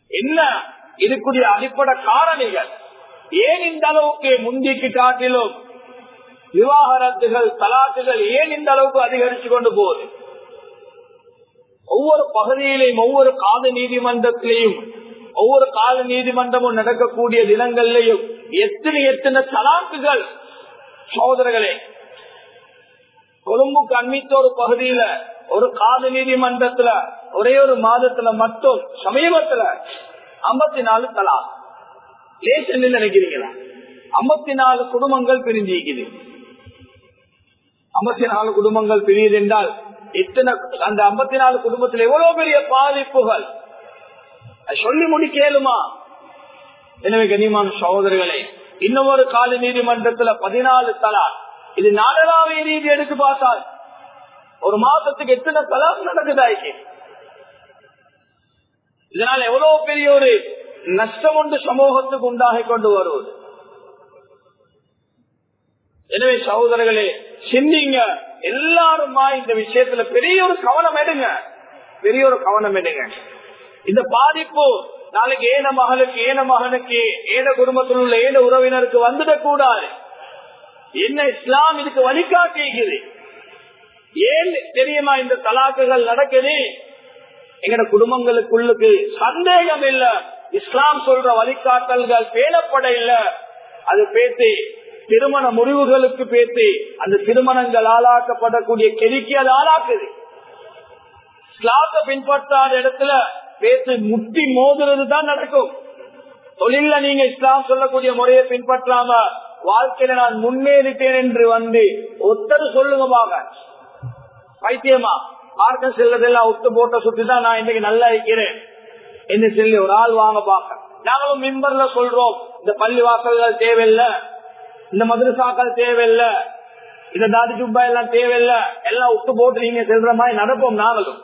என்ன? இதுக்குரிய அடிப்படை காரணிகள். ஏன் இந்த அளவுக்கு முந்திக்கு காட்டிலும் விவாகரத்துகள் தலாக்குகள் ஏன் இந்த அளவுக்கு அதிகரித்து கொண்டு போகுது? ஒவ்வொரு பகுதியிலையும் ஒவ்வொரு கால நீதிமன்றத்திலையும் ஒவ்வொரு கால நீதிமன்றமும் நடக்கக்கூடிய தினங்கள்லையும் எத்தனை எத்தனை தலாக்குகள் சகோதரர்களே கொழும்புக்கு அண்மித்த ஒரு பகுதியில ஒரு கால நீதிமன்றத்துல ஒரே ஒரு மாதத்துல மட்டும் சமீபத்துல ஐம்பத்தி நாலு தலா லேசன் நினைக்கிறீங்களா? ஐம்பத்தி நாலு குடும்பங்கள் பிரிஞ்சிருக்குது. ஐம்பத்தி நாலு குடும்பங்கள் பிரியுது என்றால் இத்தனை அந்த ஐம்பத்தி நாலு குடும்பத்தில் எவ்வளவு பெரிய பாதிப்புகள்? சொல்லி முடிக்கலுமா எனவே கனிமான சகோதரர்களே இன்னும் ஒரு கால நீதிமன்றத்துல பதினாலு தலா இது நாடளாவிய ரீதி எடுத்து பார்த்தால் ஒரு மாசத்துக்கு எத்தனை தலா நடக்குதாய்க்கு இதனால் எவ்வளவு பெரிய ஒரு நஷ்டம் ஒன்று சமூகத்துக்கு உண்டாகி கொண்டு வருவது? எனவே சகோதரர்களே சிந்திங்க. எல்லாருமா இந்த விஷயத்துல பெரிய ஒரு கவனம் எடுங்க. பெரிய ஒரு கவனம் எடுங்க. இந்த பாதிப்பு நாளைக்கு ஏன மகளுக்கு ஏன மகனுக்கு ஏன குடும்பத்தில் உள்ள ஏன உறவினருக்கு வந்துடக் கூடாது என்ன இஸ்லாம் இதுக்கு வழிகாட்டுகிறது ஏன் தெரியுமா இந்த தலாக்குகள் நடக்குது? எங்கட குடும்பங்களுக்குள்ளுக்கு சந்தேகம் இல்ல இஸ்லாம் சொல்ற வழிகாட்டல்கள் பேணப்பட இல்ல அது பேசி திருமண முடிவுகளுக்கு பேசி அந்த திருமணங்கள் ஆளாக்கப்படக்கூடிய கெதிக்கு அது ஆளாக்குது. இஸ்லாத்தை பின்பற்றாத இடத்துல பேசி முட்டி மோதுறது தான் நடக்கும். தொழில நீங்க இஸ்லாம் சொல்லக்கூடிய முறையை பின்பற்றாம வாழ்க்கையில நான் முன்னேறிட்டேன் என்று வந்து ஒத்தர் சொல்லுங்கமாக பைத்தியமா? பார்க்க செல்லதெல்லாம் ஒத்து போட்ட சுத்தி தான் நான் இன்னைக்கு நல்லா இருக்கிறேன். என்று சொல்லி ஒரு ஆள் வாங்க பாக்க நாங்களும் மிம்பர்ல சொல்றோம் இந்த பள்ளி வாசல்கள் தேவையில்லை. இந்த மதுரசாக்கள் தேவையில்ல. இந்த தாதி ஜுப்பா எல்லாம் தேவையில்ல. எல்லாம் விட்டு போட்டு நீங்க செல்ற மாதிரி நடப்போம் நாங்களும்.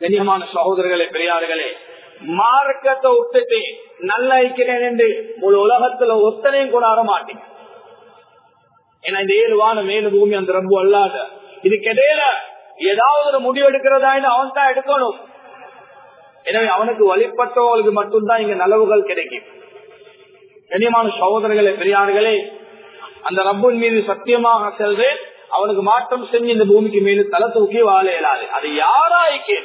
கண்ணியமான சகோதரர்களே பெரியார்களே மார்க்கத்தை விட்டுட்டு நல்ல ஐக்கிறேன் என்று முழு உலகத்துல ஒத்தனையும் கூட வரமாட்டேன் ஏன்னா இந்த ஏழு வானம் மேலு பூமி அந்த ரொம்ப அல்லாத. இதுக்கு இடையில ஏதாவது ஒரு முடிவு எடுக்கிறதா அவன் தான் எடுக்கணும். எனவே அவனுக்கு வழிபட்டவர்களுக்கு மட்டும்தான் இங்க நலவுகள் கிடைக்கும். கண்ணியமான சகோதரர்களே பெரியார்களே அந்த ரப்பன் மீது சத்தியமாக செல்றேன். அவனுக்கு மாற்றம் செஞ்சு இந்த பூமிக்கு மீது தலை தூக்கி வாழ இயலாது. அது யாராய்க்கு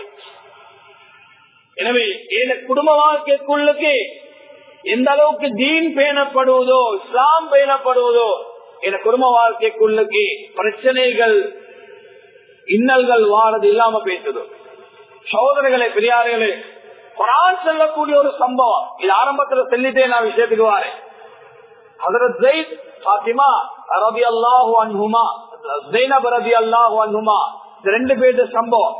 எனவே என குடும்ப வாழ்க்கைக்குள்ளுக்கு எந்த அளவுக்கு தீன் பேணப்படுவதோ இஸ்லாம் பேணப்படுவதோ என குடும்ப வாழ்க்கைக்குள்ளுக்கு பிரச்சனைகள் இன்னல்கள் வாழது இல்லாம பேசுதோ. சகோதரர்களே பெரியார்களே குரான் செல்லக்கூடிய ஒரு சம்பவம். இது ஆரம்பத்துல சொல்லிட்டே நான் விஷயத்துக்கு வரேன். ஹதரத் ஜெயித் பாத்திமா ரபி அல்லாஹு அன்ஹுமா ரபி அல்லாஹு அன்ஹுமா இந்த ரெண்டு பேரு சம்பவம்.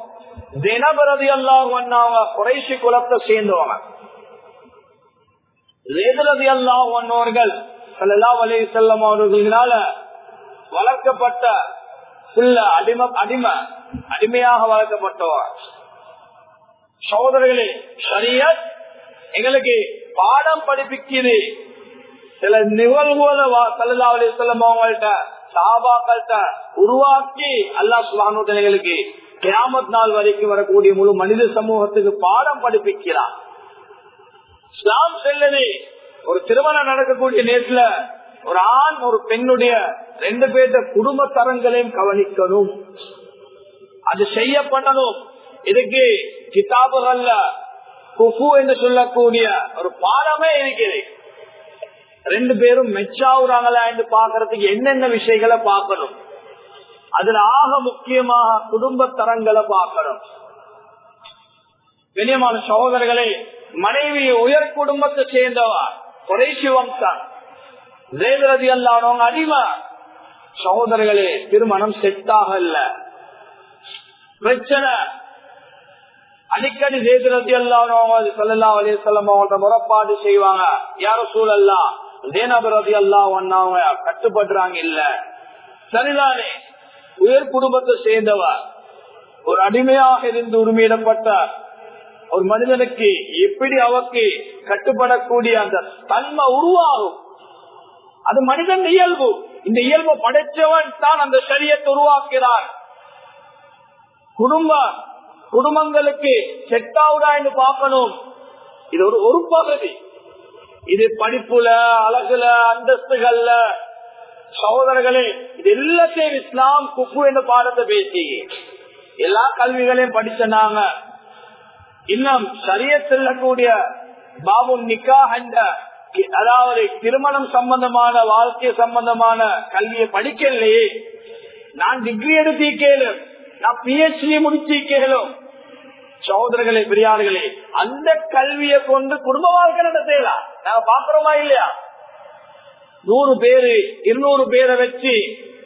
தினபரதி ரபி அல்லாஹு அண்ணாவ குறைசி குலத்தை சேர்ந்தவங்க. ரபி அல்லாஹு அன்னவர்கள் சல்லா அலி செல்லம் அவர்களால வளர்க்கப்பட்ட அடிமை அடிமை அடிமையாக வளர்க்கப்பட்டவர் சோதரர்களே சரியா எங்களுக்கு பாடம் படிப்பிக்குது சில நிகழ்வுகளை சல்லி செல்லம் அவங்கள்ட்ட சாபாக்கள்கிட்ட உருவாக்கி அல்லா எங்களுக்கு கிராமத் நாள் வரைக்கும் வரக்கூடிய முழு மனித சமூகத்துக்கு பாடம் படிப்பிக்கிறார். இஸ்லாம் செல்லது ஒரு திருமணம் நடக்கக்கூடிய நேரத்துல ஒரு ஆண் ஒரு பெண்ணுடைய ரெண்டு பேர்த்த குடும்ப தரங்களையும் கவனிக்கணும். அது செய்யப்படணும். இதுக்கு கிதாபுகள்ல குஃபு என்று சொல்லக்கூடிய ஒரு பாடமே இருக்கிறது ரெண்டு பேரும் மெச்சாவுறாங்களா என்று பாக்குறதுக்கு என்னென்ன விஷயங்களை பார்க்கணும்? அதுல ஆக முக்கியமாக குடும்ப தரங்களை பார்க்கணும். கண்ணியமான சகோதரர்களே மனைவி உயர் குடும்பத்தை சேர்ந்தவா குறைசி வம்சம். ஜெயலரதி அல்லாதவங்க அடிமை. சகோதரர்களே திருமணம் செட்டாக இல்ல பிரச்சனை அடிக்கடி ஜெயலரதி அல்லாதவங்க சொல்லலாம் அலி சொல்லம் அவங்கள்ட்ட முறப்பாடு செய்வாங்க. யாரும் சூழல்லா தேனபரதி அல்லா ஒன்னவங்க கட்டுப்படுறாங்க இல்ல. சரிதானே? உயர் குடும்பத்தை சேர்ந்தவர் ஒரு அடிமையாக இருந்து உரிமையிடப்பட்ட ஒரு மனிதனுக்கு எப்படி அவருக்கு கட்டுப்படக்கூடிய அந்த தன்மை உருவாகும்? அது மனிதன் இயல்பு. இந்த இயல்பு படைச்சவன் தான் அந்த சரியத்தை உருவாக்கிறார் குடும்பம் குடும்பங்களுக்கு செட்டாவுடா என்று பார்க்கணும். இது ஒரு ஒரு பகுதி. இது படிப்புல அழகுல அந்தஸ்துகள்ல சகோதரர்களே இது எல்லாத்தையும் இஸ்லாம் குப்பு என்று பாடத்தை பேசி எல்லா கல்விகளையும் படிச்ச நாங்க. இன்னும் சரிய செல்லக்கூடிய பாபு நிக்கா என்ற அதாவது திருமணம் சம்பந்தமான வாழ்க்கை சம்பந்தமான கல்வியை படிக்கலையே. நான் டிகிரி எடுத்திருக்கேனும் நான் பிஹெச்டி முடிச்சிருக்கேனும் சகோதரர்களே பெரியார்களே அந்த கல்வியை கொண்டு குடும்ப வாழ்க்கை நடத்தலாம் நாங்க பாக்குறோமா இல்லையா? நூறு பேரு இருநூறு பேரை வச்சு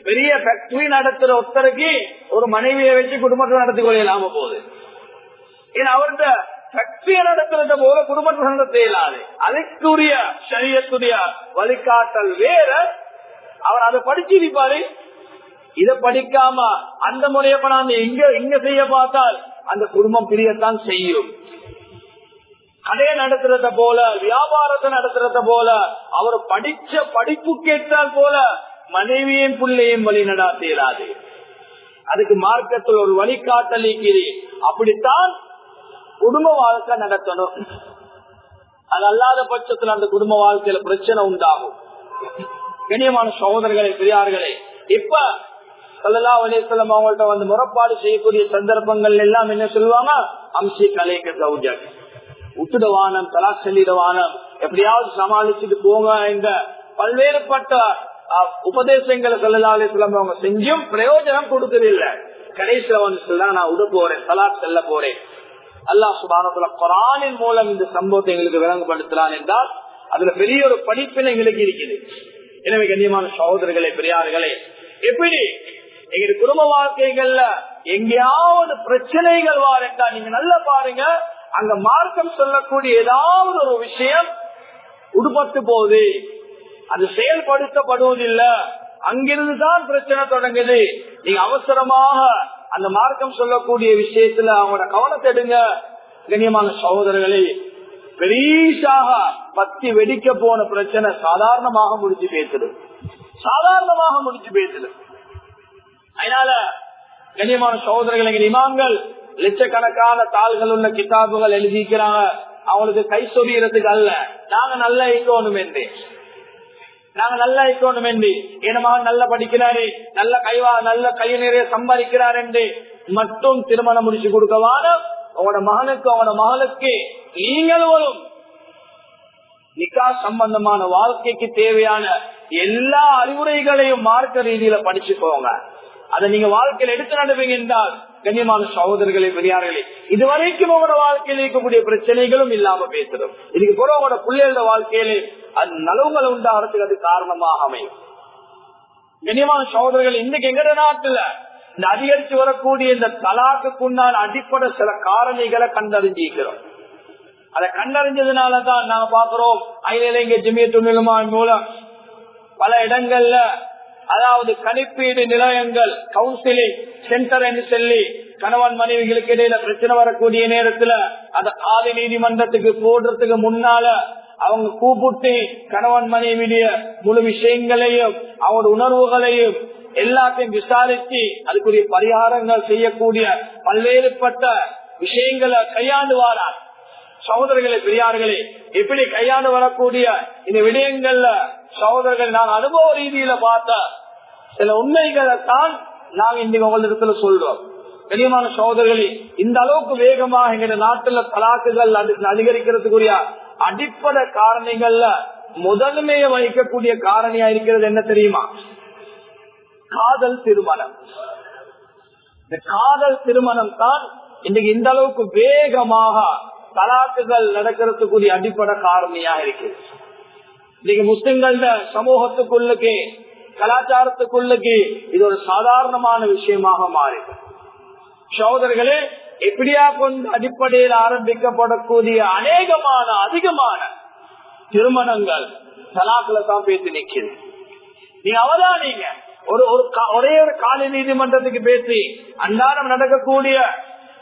பெரிய ஃபேக்டரி நடத்துற ஒருத்தருக்கு ஒரு மனைவியை வச்சு குடும்பத்தை நடத்தி கொள்ளலாம போகுது. ஏன்னா அவர்கிட்ட ஃபேக்டரியை நடத்துறத போல குடும்பத்தை நடத்த இயலாது அதுக்குரிய சரியத்துடைய வழிகாட்டல் வேற. அவர் அதை படிச்சிருப்பாரு இதை படிக்காம அந்த முறையை பண்ணாந்து இங்க இங்க செய்ய பார்த்தால் அந்த குடும்பம் பிரியத்தான் செய்யும். கடையை நடத்துறத போல வியாபாரத்தை நடத்துறத போல அவர் படிச்ச படிப்பு கேட்டால் போல மனைவியும் பிள்ளையும் வழி நடாத்தாது அதுக்கு மார்க்கத்தில் ஒரு வழிகாட்டல் அப்படித்தான் குடும்ப வாழ்க்கை நடத்தணும். அது அல்லாத பட்சத்தில் அந்த குடும்ப வாழ்க்கையில பிரச்சனை உண்டாகும். கண்ணியமான சகோதரர்களே பெரியார்களே இப்ப சல்லா அலிசல்லம் அவங்கள்ட்ட வந்து முறப்பாடு செய்யக்கூடிய சந்தர்ப்பங்கள் எல்லாம் என்ன சொல்லுவாங்க? அம்சி கலைக்கு சௌஜக் உத்துடவானம் தலா செல்லிடவானம் எப்படியாவது சமாளிச்சுட்டு போங்க என்ற பல்வேறுபட்ட உபதேசங்களை சல்லா அலிஸ்லாம் அவங்க செஞ்சும் பிரயோஜனம் கொடுக்கறதில்லை. கடைசியில வந்து சொல்ல நான் உட போறேன் தலா செல்ல போறேன். அல்லா சுபானத்துல குரானின் மூலம் இந்த சம்பவத்தை எங்களுக்கு விளங்குபடுத்தலாம் என்றால் அதுல பெரிய ஒரு படிப்பினை எங்களுக்கு இருக்குது எனவே கண்ணியமான சகோதரர்களே பெரியார்களே எப்படி எங்க குடும்ப வாழ்க்கைகள்ல எங்கேயாவது பிரச்சனைகள் வாரண்டா நீங்க நல்லா பாருங்க. அங்க மார்க்கம் சொல்லக்கூடிய ஏதாவது ஒரு விஷயம் உடுபட்டு போகுது. அது செயல்படுத்தப்படுவதில்லை. அங்கிருந்துதான் பிரச்சனை தொடங்குது. நீங்க அவசரமாக அந்த மார்க்கம் சொல்லக்கூடிய விஷயத்துல அவங்களோட கவனத்தை எடுங்க கண்ணியமான சகோதரர்களே பெரிசாக பத்தி வெடிக்க போன பிரச்சனை சாதாரணமாக முடிச்சு பேசுது சாதாரணமாக முடிச்சு பேசுது அதனால கண்ணியமான சகோதரர்கள் எங்கள் இமாம்கள் லட்சக்கணக்கான தாள்கள் உள்ள கிதாபுகள் எழுதிக்கிறாங்க அவங்களுக்கு கை சொல்லிறதுக்கு அல்ல. நாங்க நல்லா இருக்கணும் என்று நாங்க நல்லா இருக்கணும் என்று என் மகன் நல்லா படிக்கிறாரு நல்ல கைவா நல்ல கை நிறைய சம்பாதிக்கிறார் என்று மட்டும் திருமணம் முடிச்சு கொடுக்கவான அவனோட மகனுக்கு அவனோட மகளுக்கு நீங்களும் நிக்கா சம்பந்தமான வாழ்க்கைக்கு தேவையான எல்லா அறிவுரைகளையும் மார்க்க ரீதியில படிச்சுக்கோங்க. அதை நீங்க வாழ்க்கையில் எடுத்து நடவீங்க என்றால் கண்ணியமான சகோதரர்களே பெரியார்களே இதுவரைக்கும் உங்களோட வாழ்க்கையில் இருக்கக்கூடிய பிரச்சனைகளும் இல்லாம பேசுறோம். இதுக்கு பிறகு உங்களோட பிள்ளைகளோட வாழ்க்கையிலே அது நலவுகள் உண்டாகிறதுக்கு அது காரணமாக அமையும். கண்ணியமான சகோதரர்கள் இன்னைக்கு எங்கட நாட்டுல இந்த அதிகரித்து வரக்கூடிய இந்த தலாக்குக்குண்டான அடிப்படை சில காரணிகளை கண்டறிஞ்சிருக்கிறோம் அதை கண்டறிஞ்சதுனாலதான் நாங்க பாக்குறோம் அயலில இங்க ஜிமிய துணிலுமா மூலம் பல இடங்கள்ல அதாவது கணிப்பீடு நிலையங்கள் கவுன்சிலிங் சென்டர் என்று சொல்லி கணவன் மனைவிகளுக்கு இடையில பிரச்சனை வரக்கூடிய நேரத்துல அந்த ஆதி நீதிமன்றத்துக்கு போடுறதுக்கு முன்னால அவங்க கூப்பிட்டு கணவன் மனைவியுடைய முழு விஷயங்களையும் அவங்களோட உணர்வுகளையும் எல்லாத்தையும் விசாரித்து அதுக்குரிய பரிகாரங்கள் செய்யக்கூடிய பல்வேறுபட்ட விஷயங்களை கையாண்டு வாரான் சகோதரர்களே பெரியார்களே இப்படி கையாண்டு வரக்கூடிய இந்த விடயங்கள்ல சகோதரர்கள் நான் அனுபவ ரீதியில பார்த்த சில உண்மைகளை தான் நாங்க இன்னைக்கு உங்களிடத்துல சொல்றோம். பெரியமான சகோதரர்களே இந்த அளவுக்கு வேகமாக எங்க நாட்டுல தலாக்குகள் அதிகரிக்கிறதுக்குரிய அடிப்படை காரணிகள்ல முதன்மையை வகிக்கக்கூடிய காரணியா இருக்கிறது என்ன தெரியுமா? காதல் திருமணம். இந்த காதல் திருமணம் தான் இன்னைக்கு இந்த அளவுக்கு வேகமாக தலாக்குகள் நடக்கிறதுக்குரிய அடிப்படை காரணியாக இருக்கு. இன்னைக்கு முஸ்லிம்கள சமூகத்துக்குள்ளுக்கு கலாச்சாரத்துக்குள்ளுக்கு இது ஒரு சாதாரணமான விஷயமாக மாறி சகோதரர்களே எப்படியா கொண்டு அடிப்படையில் ஆரம்பிக்கப்படக்கூடிய அநேகமான அதிகமான திருமணங்கள் தலாக்குல தான் பேசி நிற்கிறது நீங்க அவதானீங்க. ஒரு ஒரு ஒரே ஒரு காலை நீதிமன்றத்துக்கு பேசி அன்றாடம் நடக்கக்கூடிய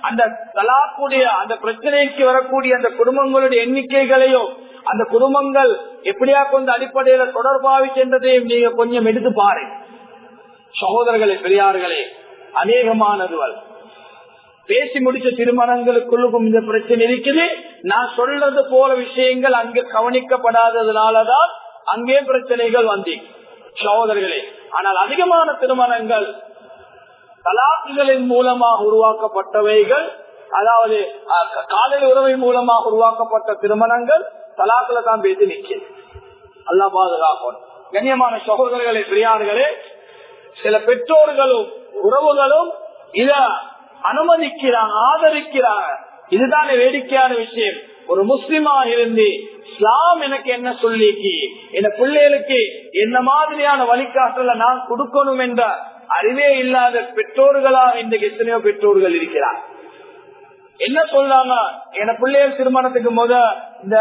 அந்த தலாக்குடைய அந்த பிரச்சனைக்கு வரக்கூடிய அந்த குடும்பங்களுடைய எண்ணிக்கைகளையும் அந்த குடும்பங்கள் எப்படியா கொண்டு அடிப்படையில தொடர்பாவி சென்றதையும் நீங்க கொஞ்சம் எடுத்து பாரு சகோதரர்களே பெரியார்களே அநேகமானதுவல் பேசி முடிச்ச திருமணங்களுக்குள்ளுக்கும் இந்த பிரச்சனை இருக்குது. நான் சொல்றது போல விஷயங்கள் அங்கு கவனிக்கப்படாததுனாலதான் அங்கே பிரச்சனைகள் வந்தி சகோதரர்களே ஆனால் அதிகமான திருமணங்கள் தலாக்குகளின் மூலமாக உருவாக்கப்பட்டவைகள் அதாவது காதல் உறவை மூலமாக உருவாக்கப்பட்ட திருமணங்கள் தலாக்குல தான் பேசி நிற்கிறது அல்லா பாதுகாக்கணும் கண்ணியமான சகோதரர்களே பிரியார்களே சில பெற்றோர்களும் உறவுகளும் இத அனுமதிக்கிறாங்க ஆதரிக்கிறாங்க. இதுதான் வேடிக்கையான விஷயம். ஒரு முஸ்லிமா இருந்து இஸ்லாம் எனக்கு என்ன சொல்லிக்கு? என் பிள்ளைகளுக்கு என்ன மாதிரியான வழிகாட்டல நான் கொடுக்கணும் என்ற அறிவே இல்லாத பெற்றோர்களா இன்றைக்கு எத்தனையோ பெற்றோர்கள் இருக்கிறார். என்ன சொல்லாம என பிள்ளைகள் திருமணத்துக்கு முத இந்த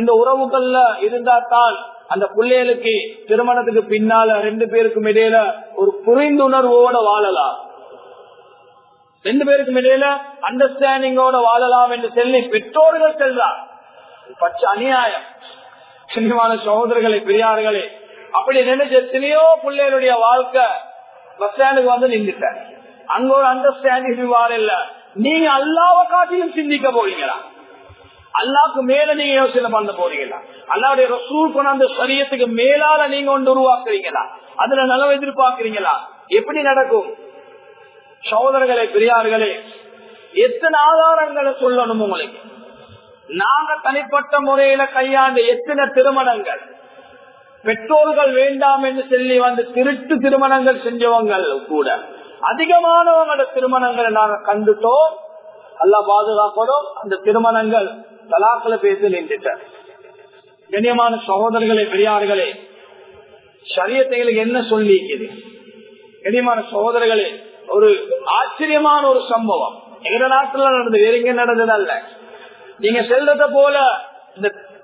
இந்த உறவுகள்ல இருந்தா தான் அந்த பிள்ளைகளுக்கு திருமணத்துக்கு பின்னால ரெண்டு பேருக்கும் இடையில ஒரு புரிந்துணர்வோட வாழலாம். ரெண்டு பேருக்கும் இடையில அண்டர்ஸ்டாண்டிங்கோட வாழலாம் என்று சொல்லி பெற்றோர்கள் செல்றார் பச்ச அநியாயம். சின்னமான சகோதரர்களை பெரியார்களே அப்படி நினைச்ச எத்தனையோ பிள்ளைகளுடைய வாழ்க்கை பஸ் ஸ்டாண்டுக்கு வந்து நின்றுட்ட அங்க ஒரு அண்டர்ஸ்டாண்டிங் இவ்வாறு இல்ல. நீங்க அல்லாவ காட்டிலும் சிந்திக்க போறீங்களா? அல்லாவுக்கு மேல நீங்க யோசனை பண்ண போறீங்களா? அல்லாவுடைய ரசூல் கொண்டாந்த சரியத்துக்கு மேலால நீங்க ஒன்று உருவாக்குறீங்களா? அதுல நலவு எதிர்பார்க்கிறீங்களா? எப்படி நடக்கும்? சகோதரர்களே பெரியார்களே எத்தனை ஆதாரங்களை சொல்லணும் உங்களுக்கு? நாங்க தனிப்பட்ட முறையில கையாண்ட எத்தனை திருமணங்கள்? பெற்றோர்கள் வேண்டாம் என்று சொல்லி வந்து திருட்டு திருமணங்கள் செஞ்சவங்கள் கூட. அதிகமானவங்களோட திருமணங்களை நாங்க கண்டுட்டோம். அல்ல பாதுகாக்கணும். அந்த திருமணங்கள் தலாக்களை பேசி நின்றுட்ட கண்ணியமான சகோதரர்களே பெரியார்களே சரியத்தைகளுக்கு என்ன சொல்லிக்குது கண்ணியமான சகோதரர்களே ஒரு ஆச்சரியமான ஒரு சம்பவம். எங்க நாட்டுல நடந்தது வேற எங்க நடந்தது அல்ல. நீங்க செல்றத போல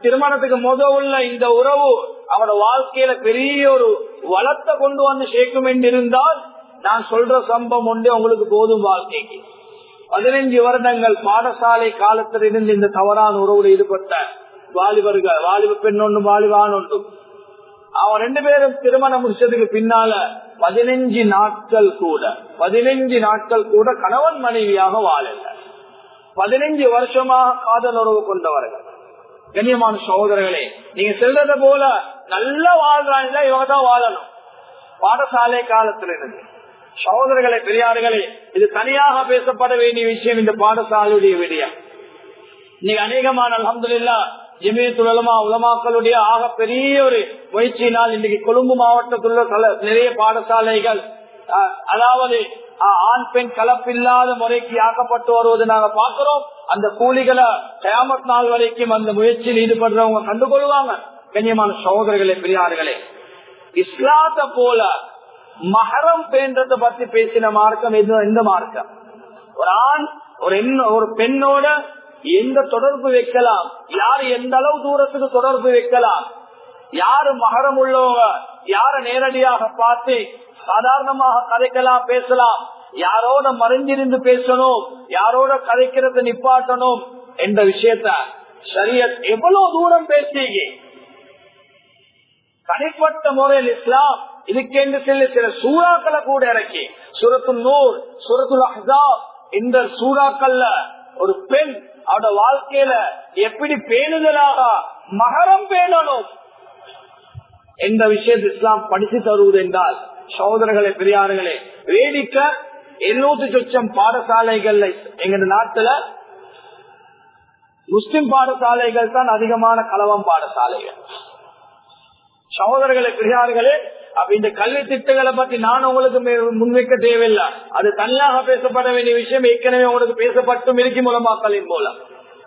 திருமணத்துக்கு முத உள்ள இந்த உறவு அவனோட வாழ்க்கையில பெரிய ஒரு வளத்தை கொண்டு வந்து சேர்க்கும் என்றிருந்தால் நான் சொல்ற சம்பவம் ஒன்றே உங்களுக்கு போதும் வாழ்க்கைக்கு. பதினைஞ்சு வருடங்கள் பாடசாலை காலத்தில் இருந்து இந்த தவறான உறவுல ஈடுபட்ட வாலிபர்கள் வாலிப பெண் ஒன்று வாலிபான் அவன் ரெண்டு பேரும் திருமணம் முடிச்சதுக்கு பின்னால பதினைஞ்சு நாட்கள் கூட பதினஞ்சு நாட்கள் கூட கணவன் மனைவியாக வாழல. பதினைஞ்சு வருஷமாக காதல் உறவு கொண்டவர்கள். கண்ணியமான சகோதரர்களே நீங்க செல்றத போல நல்ல வாழ்றாங்க இவங்க தான் வாழணும். பாடசாலை காலத்துல இருந்து. சகோதரர்களே பெரியார்களே இது தனியாக பேசப்பட வேண்டிய விஷயம் இந்த பாடசாலையுடைய விடயம் இன்னைக்கு அநேகமான அலமதுல்லா ஜெமியத்துல் உலமா உலமாக்களுடைய ஆக பெரிய ஒரு முயற்சியினால் இன்னைக்கு கொழும்பு மாவட்டத்தில் நிறைய பாடசாலைகள் அதாவது ஆண் பெண் கலப்பில்லாத முறைக்கு ஆக்கப்பட்டு வருவது நாங்க பாக்குறோம் அந்த கூலிகளை கயாமத் நாள் வரைக்கும் அந்த முயற்சியில் ஈடுபடுறவங்க கண்டுகொள்வாங்க. கண்ணியமான சகோதரர்களே பெரியார்களே. இஸ்லாத்த போல மகரம் பேன்றத பத்தி பேசின மார்க்கம் எது? எந்த மார்க்கம். ஒரு ஆண் ஒரு ஒரு பெண்ணோட எந்த தொடர்பு வைக்கலாம்? யாரு எந்த அளவு தூரத்துக்கு தொடர்பு வைக்கலாம்? யாரு மகரம் உள்ளவங்க? யார நேரடியாக பார்த்து சாதாரணமாக கதைக்கலாம் பேசலாம்? யாரோட மறைஞ்சிருந்து பேசணும்? யாரோட கதைக்கிறத நிப்பாட்டணும்? என்ற விஷயத்த சரியத் எவ்வளவு தூரம் பேசுறீங்க தனிப்பட்ட முறையில் இஸ்லாம் இதுக்கென்று சில சில சூறாக்களை கூட இறக்கி சுரத்து நூர் சுரத்துல் அஹாப் இந்த சூறாக்கள்ல ஒரு பெண் அவட வாழ்க்கையில எப்படி பேணுதலாக மகரம் பேணணும்? எந்த விஷயத்தை இஸ்லாம் படித்து தருவது என்றால் சகோதரர்களே பெரியார்களே வேடிக்கை எண்ணூத்தி சொச்சம் பாடசாலைகள்ல எங்க நாட்டுல முஸ்லிம் பாடசாலைகள் தான் அதிகமான கலவம் பாடசாலைகள். சகோதரர்களை பெரியார்களே அப்ப இந்த கல்வி திட்டங்களை பத்தி நான் உங்களுக்கு முன்வைக்க தேவையில்லை. அது தனியாக பேசப்பட வேண்டிய விஷயம். ஏற்கனவே உங்களுக்கு பேசப்பட்டும் இருக்கு மூலமாக்கலின் மூலம்.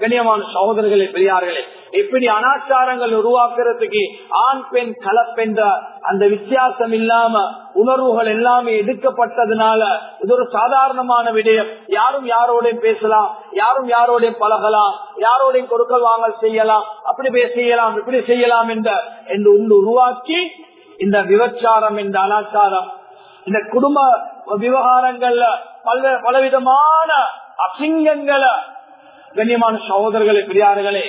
கண்ணியமான சகோதரர்களே பெரியார்களே இப்படி அனாச்சாரங்கள் உருவாக்குறதுக்கு ஆண் பெண் கலப்பென்ற அந்த வித்தியாசம் இல்லாம உணர்வுகள் எல்லாமே எடுக்கப்பட்டதுனால இது ஒரு சாதாரணமான விடயம். யாரும் யாரோடையும் பேசலாம் யாரும் யாரோடையும் பழகலாம் யாரோடையும் கொடுக்கல் வாங்கல் செய்யலாம் அப்படி செய்யலாம் இப்படி செய்யலாம் என்ற என்று உண்டு உருவாக்கி இந்த விபச்சாரம் இந்த அனாச்சாரம். இந்த குடும்ப விவகாரங்கள்ல பல பலவிதமான அசிங்கங்களை கண்ணியமான சகோதரர்களை பெரியார்களே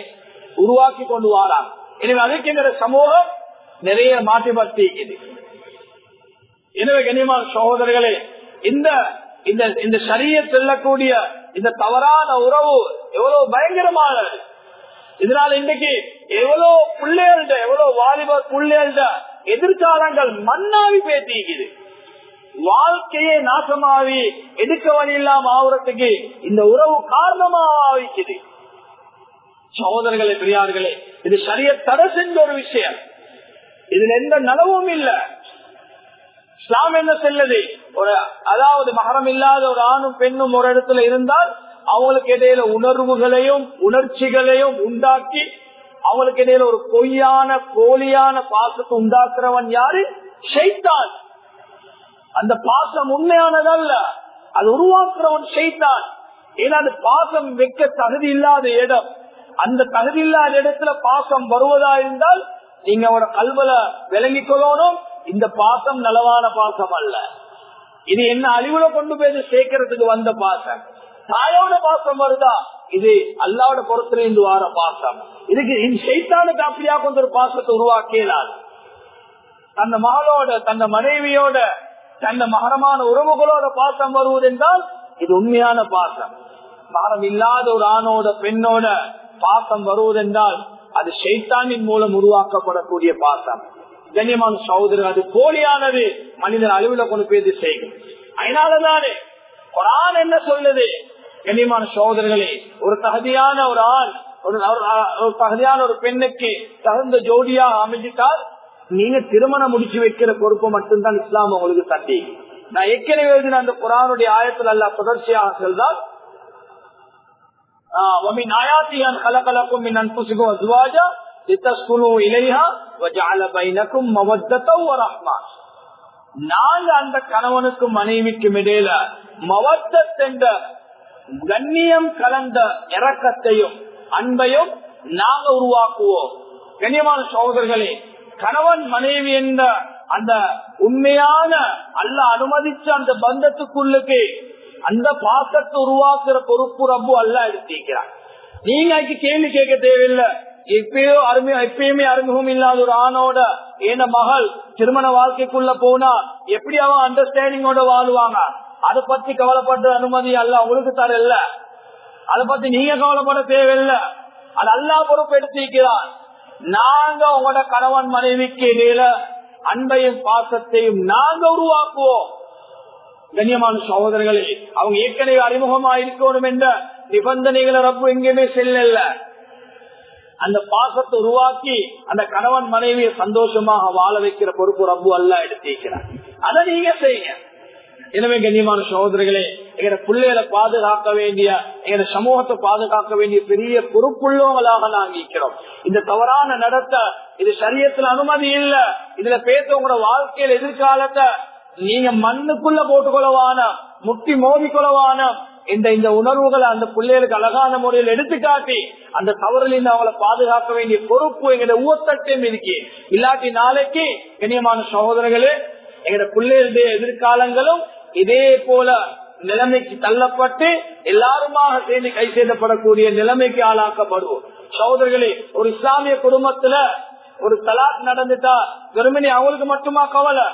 உருவாக்கி கொண்டு வாராங்க எனவே அதுக்கு எங்கிற சமூகம் நிறைய மாற்றி இது எனவே கண்ணியமான சகோதரர்களே இந்த இந்த இந்த சரிய செல்லக்கூடிய இந்த தவறான உறவு எவ்வளவு பயங்கரமானது. இதனால இன்னைக்கு எவ்வளவு பிள்ளைகள்ட எவ்வளவு வாலிப பிள்ளைகள்ட எதிர்காலங்கள் மண்ணாவி பேத்திக்குது வாழ்க்கையே நாசமாவி எடுக்க வழி இல்லாம ஆகுறதுக்கு இந்த உறவு காரணமாவிக்குது சகோதரர்களே பெரியார்களே இது சரிய தடை செஞ்ச ஒரு விஷயம். இதுல எந்த நலவும் இல்ல. இஸ்லாம் என்ன செல்லது? ஒரு அதாவது மகரம் இல்லாத ஒரு ஆணும் பெண்ணும் ஒரு இடத்துல இருந்தால் அவங்களுக்கு இடையில உணர்வுகளையும் உணர்ச்சிகளையும் உண்டாக்கி அவங்களுக்கு இடையில ஒரு பொய்யான போலியான பாசத்தை உண்டாக்குறவன் யாரு? ஷைத்தான். அந்த பாசம் உண்மையானதல்ல. அது உருவாக்குறவன் செய்தான் ஏன்னா அது பாசம் வைக்க தகுதி இல்லாத இடம். அந்த தகுதி இல்லாத இடத்துல பாசம் வருவதா இருந்தால் நீங்க அவட கல்வல விளங்கிக் கொள்ளணும். இந்த பாசம் நலவான பாசம் அல்ல. இது என்ன அழிவுல கொண்டு போய் சேர்க்கறதுக்கு வந்த பாசம். தாயோட பாசம் வருதா? இது அல்லாவோட பொறுத்திலிருந்து வார பாசம். இதுக்கு செய்தானுக்கு அப்படியா கொண்டு ஒரு பாசத்தை உருவாக்கியலால் தந்த மகளோட தந்த மனைவியோட தந்த மகரமான உறவுகளோட பாசம் வருவது என்றால் இது உண்மையான பாசம். மகரம் இல்லாத ஒரு ஆணோட பெண்ணோட பாசம் வருவதென்றால் அது சைத்தானின் மூலம் உருவாக்கப்படக்கூடிய பாசம். கண்ணியமான சகோதரர் அது போலியானது மனிதன் அளவில் கொண்டு போய் செய்யும். அதனாலதானே குரான் என்ன சொல்லுது? கண்ணியமான சகோதரர்களே ஒரு தகுதியான ஒரு ஆண் ஒரு தகுதியான ஒரு பெண்ணுக்கு தகுந்த ஜோடியா அமைஞ்சிட்டால் நீங்க திருமணம் முடிச்சு வைக்கிற பொறுப்பு மட்டும்தான் இஸ்லாம் உங்களுக்கு தட்டி. நான் ஏற்கனவே அந்த குரானுடைய ஆயத்தில் அல்ல தொடர்ச்சியாக கணவனுக்கும் மனைவிக்கும் இடையில மவத்தென்ற கண்ணியம் கலந்த இறக்கத்தையும் அன்பையும் நாங்க உருவாக்குவோம். கண்ணியமான சோதர்களே கணவன் மனைவி என்ற அந்த உண்மையான அல்ல அனுமதிச்ச அந்த பந்தத்துக்குள்ளுக்கு அந்த பாசத்தை உருவாக்குற பொறுப்பு ரப்பு அல்ல எடுத்திருக்கிறார் நீங்க கேள்வி கேட்க தேவையில்லை. எப்பயோ அருமை எப்பயுமே அறிமுகம் இல்லாத ஒரு ஆணோட ஏன மகள் திருமண வாழ்க்கைக்குள்ள போனா எப்படி அவன் அண்டர்ஸ்டாண்டிங்கோட வாழ்வாங்க? அதை பத்தி கவலைப்படுற அனுமதி அல்ல உங்களுக்கு தரல. அதை பத்தி நீங்க கவலைப்பட தேவையில்லை. அது அல்லா பொறுப்பு எடுத்திருக்கிறான். நாங்க உங்களோட கணவன் மனைவிக்கு இடையில அன்பையும் பாசத்தையும் நாங்க உருவாக்குவோம். கண்ணியமான சகோதரர்களே அவங்க ஏற்கனவே அறிமுகமா இருக்கணும் என்ற நிபந்தனைகளை ரப்பு எங்கேயுமே செல்லல. அந்த பாசத்தை உருவாக்கி அந்த கணவன் மனைவியை சந்தோஷமாக வாழ வைக்கிற பொறுப்பு ரப்பு அல்ல எடுத்திருக்கிறார் அதை நீங்க செய்யுங்க. எனவே கண்ணியமான சகோதரிகளே எங்க பிள்ளைகளை பாதுகாக்க வேண்டிய எங்க சமூகத்தை பாதுகாக்க வேண்டிய பெரிய பொறுப்புள்ளவங்களாக நாங்க இருக்கிறோம். இந்த தவறான நடத்த இது சரியத்துல அனுமதி இல்ல. இதுல பேசவங்களோட வாழ்க்கையில எதிர்காலத்தை நீங்க மண்ணுக்குள்ள போட்டுக்கொள்ளவான முட்டி மோதிக்கொள்ளவான இந்த இந்த உணர்வுகளை அந்த பிள்ளைகளுக்கு அழகான முறையில் எடுத்துக்காட்டி அந்த தவறிலிருந்து அவங்களை பாதுகாக்க வேண்டிய பொறுப்பு எங்க ஊத்தட்டும் இருக்கு இல்லாட்டி நாளைக்கு கண்ணியமான சகோதரர்களே எங்க பிள்ளைகளுடைய எதிர்காலங்களும் இதே போல நிலைமைக்கு தள்ளப்பட்டு எல்லாருமாக சேர்ந்து கை செய்தப்படக்கூடிய நிலைமைக்கு ஆளாக்கப்படுவோம். சகோதரர்களே ஒரு இஸ்லாமிய குடும்பத்துல ஒரு தலாக் நடந்துட்டா வெறுமனே அவங்களுக்கு மட்டுமா கவலை?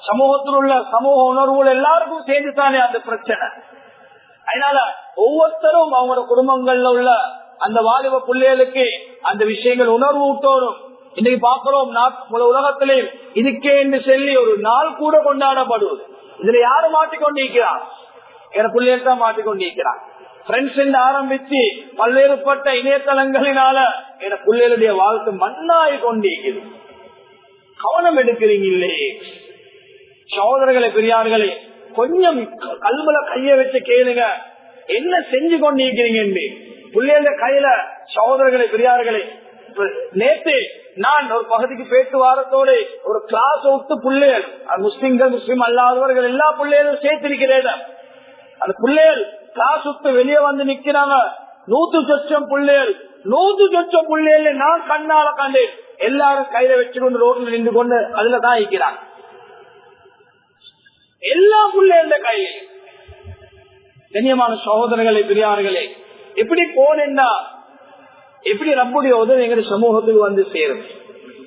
சமூகத்தில் உள்ள சமூக உணர்வுகள் எல்லாருக்கும் சேர்ந்துதானே அந்த பிரச்சனை. அதனால ஒவ்வொருத்தரும் அவங்களோட குடும்பங்கள்ல உள்ள அந்த வாலிப பிள்ளைகளுக்கு அந்த விஷயங்கள் உணர்வு ஊட்டோரும் இன்னைக்கு பார்க்கிறோம் உலகத்திலேயும் இதுக்கே என்று சொல்லி ஒரு நாள் கூட கொண்டாடப்படுவது. இதுல யாரு மாட்டிக்கொண்டிருக்கிறார்? என பிள்ளைகள் தான் மாட்டிக்கொண்டிருக்கிறார். ஃப்ரெண்ட்ஸ் என்று ஆரம்பித்து பல்வேறுபட்ட இணையதளங்களினால என பிள்ளைகளுடைய வாழ்க்கை மண்ணாய் கொண்டிருக்கிறது. கவனம் எடுக்கிறீங்க இல்லையே சகோதரர்களை பெரியார்களே கொஞ்சம் கல்முல கைய வச்சு கேளுங்க. என்ன செஞ்சு கொண்டிருக்கிறீங்க பிள்ளைகள கையில சகோதரர்களை பெரியார்களே நேற்று நான் ஒரு பகுதிக்கு பேட்டு வாரத்தோடு ஒரு கிளாஸ் விட்டு பிள்ளைகள் முஸ்லிம்கள் முஸ்லீம் அல்லாதவர்கள் எல்லா பிள்ளைகளும் சேர்த்திருக்கிறேன் அந்த பிள்ளைகள் கிளாஸ் விட்டு வெளியே வந்து நிக்கிறாங்க நூத்து சொச்சம் பிள்ளைகள் நூத்து சொச்சம் பிள்ளைகள் நான் கண்ணால கண்டேன். எல்லாரும் கையில வச்சுக்கொண்டு ரோட்ல நின்று கொண்டு அதுல தான் இருக்கிறாங்க. எல்லா பிள்ளைகள கையில். கண்ணியமான சகோதரர்களே பெரியார்களே எப்படி போனேன்னா எப்படி நம்முடைய உதவி எங்க சமூகத்துக்கு வந்து சேரும்?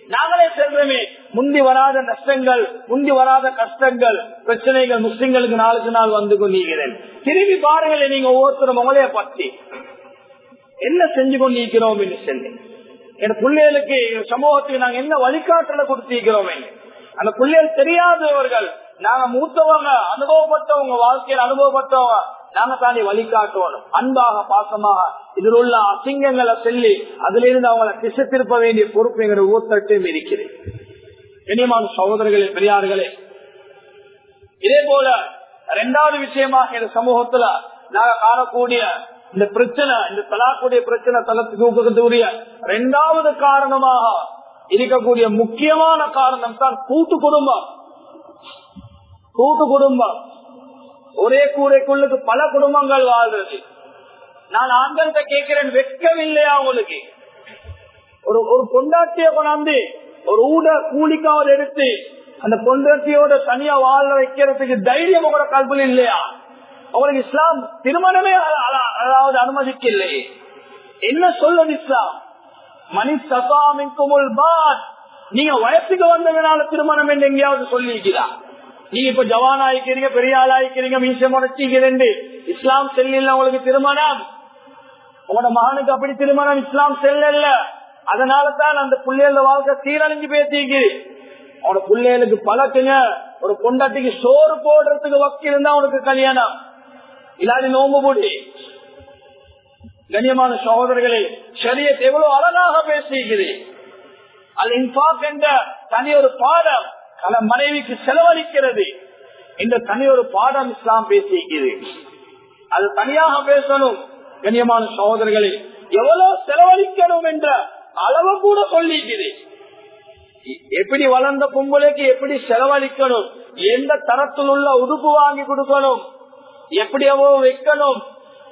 நாங்களே செல்றமே முந்தி வராத நஷ்டங்கள் முந்தி வராத கஷ்டங்கள் பிரச்சனைகள் முஸ்லிம்களுக்கு நாளுக்கு நாள் வந்து கொண்டிருக்கிறேன் திரும்பி பாருங்களேன் நீங்க ஒவ்வொருத்தரும் உங்களே பத்தி. என்ன செஞ்சு கொண்டிருக்கிறோம் என்று சொல்லி. என் பிள்ளைகளுக்கு சமூகத்துக்கு நாங்க என்ன வழிகாட்டலை கொடுத்திருக்கிறோம் அந்த பிள்ளைகள் தெரியாதவர்கள் நாங்க மூத்தவங்க அனுபவப்பட்டவங்க வாழ்க்கையில் அனுபவப்பட்டவங்க நாங்க தாண்டி வழிகாட்டுவோம் அன்பாக பாசமாக இதில் உள்ள அசிங்கங்களை சொல்லி அதுல இருந்து அவங்களை திசை திருப்ப வேண்டிய பொறுப்பு எங்களுடைய ஊத்தட்டும் இருக்கிறேன் கண்ணியமான சகோதரர்களே பெரியார்களே இதே போல இரண்டாவது விஷயமாக இந்த சமூகத்துல நாங்க காணக்கூடிய இந்த பிரச்சனை இந்த தலாக்கூடிய பிரச்சனை தளத்துக்கு இரண்டாவது காரணமாக இருக்கக்கூடிய முக்கியமான காரணம் தான் கூட்டு குடும்பம். கூட்டு குடும்பம். ஒரே கூரைக்குள்ளுக்கு பல குடும்பங்கள் வாழ்றது. நான் ஆண்கள்கிட்ட கேட்கிறேன் வெட்கவில்லையா உங்களுக்கு? ஒரு ஒரு பொண்டாட்டிய கொண்டாந்து ஒரு ஊட கூலிக்காவது எடுத்து அந்த பொண்டாட்டியோட தனியா வாழ வைக்கிறதுக்கு தைரியம் உங்களோட கல்வியில் இல்லையா? அவங்களுக்கு இஸ்லாம் திருமணமே அதாவது அனுமதிக்கலை என்ன சொல்லும் இஸ்லாம்? மணி சசாமிக்குமுல் பாத். நீங்க வயசுக்கு வந்ததுனால திருமணம் என்று எங்கேயாவது சொல்லியிருக்கிறா? நீங்க இப்ப ஜவான் ஆயிக்கிறீங்க பெரிய ஆள் ஆயிக்கிறீங்க மீச முடச்சிக்கிறேன் இஸ்லாம் செல்ல உங்களுக்கு திருமணம். உங்களோட மகனுக்கு அப்படி திருமணம் இஸ்லாம் செல்ல அதனால தான் அந்த பிள்ளைகள வாழ்க்கை சீரழிஞ்சு பேசிக்கு அவனோட பிள்ளைகளுக்கு பழக்குங்க. ஒரு பொண்டாட்டிக்கு சோறு போடுறதுக்கு வக்கி இருந்தா அவனுக்கு கல்யாணம். இல்லாடி நோம்பு போடி. கண்ணியமான சகோதரர்களே சரியத் எவ்வளவு அழகாக பேசிக்கிறது அது இன்பாக் என்ற தனி ஒரு பாடம். பல மனைவிக்கு செலவழிக்கிறது இந்த தனி ஒரு பாடம் இஸ்லாம் பேசியிருக்கிறது. அது தனியாக பேசணும் கண்ணியமான சகோதரர்களே. எவ்வளவு செலவழிக்கணும் என்ற அளவு கூட சொல்லிக்குது எப்படி வளர்ந்த பொம்பளைக்கு எப்படி செலவழிக்கணும் எந்த தரத்தில் உள்ள உடுப்பு வாங்கி கொடுக்கணும் எப்படி அவ வைக்கணும்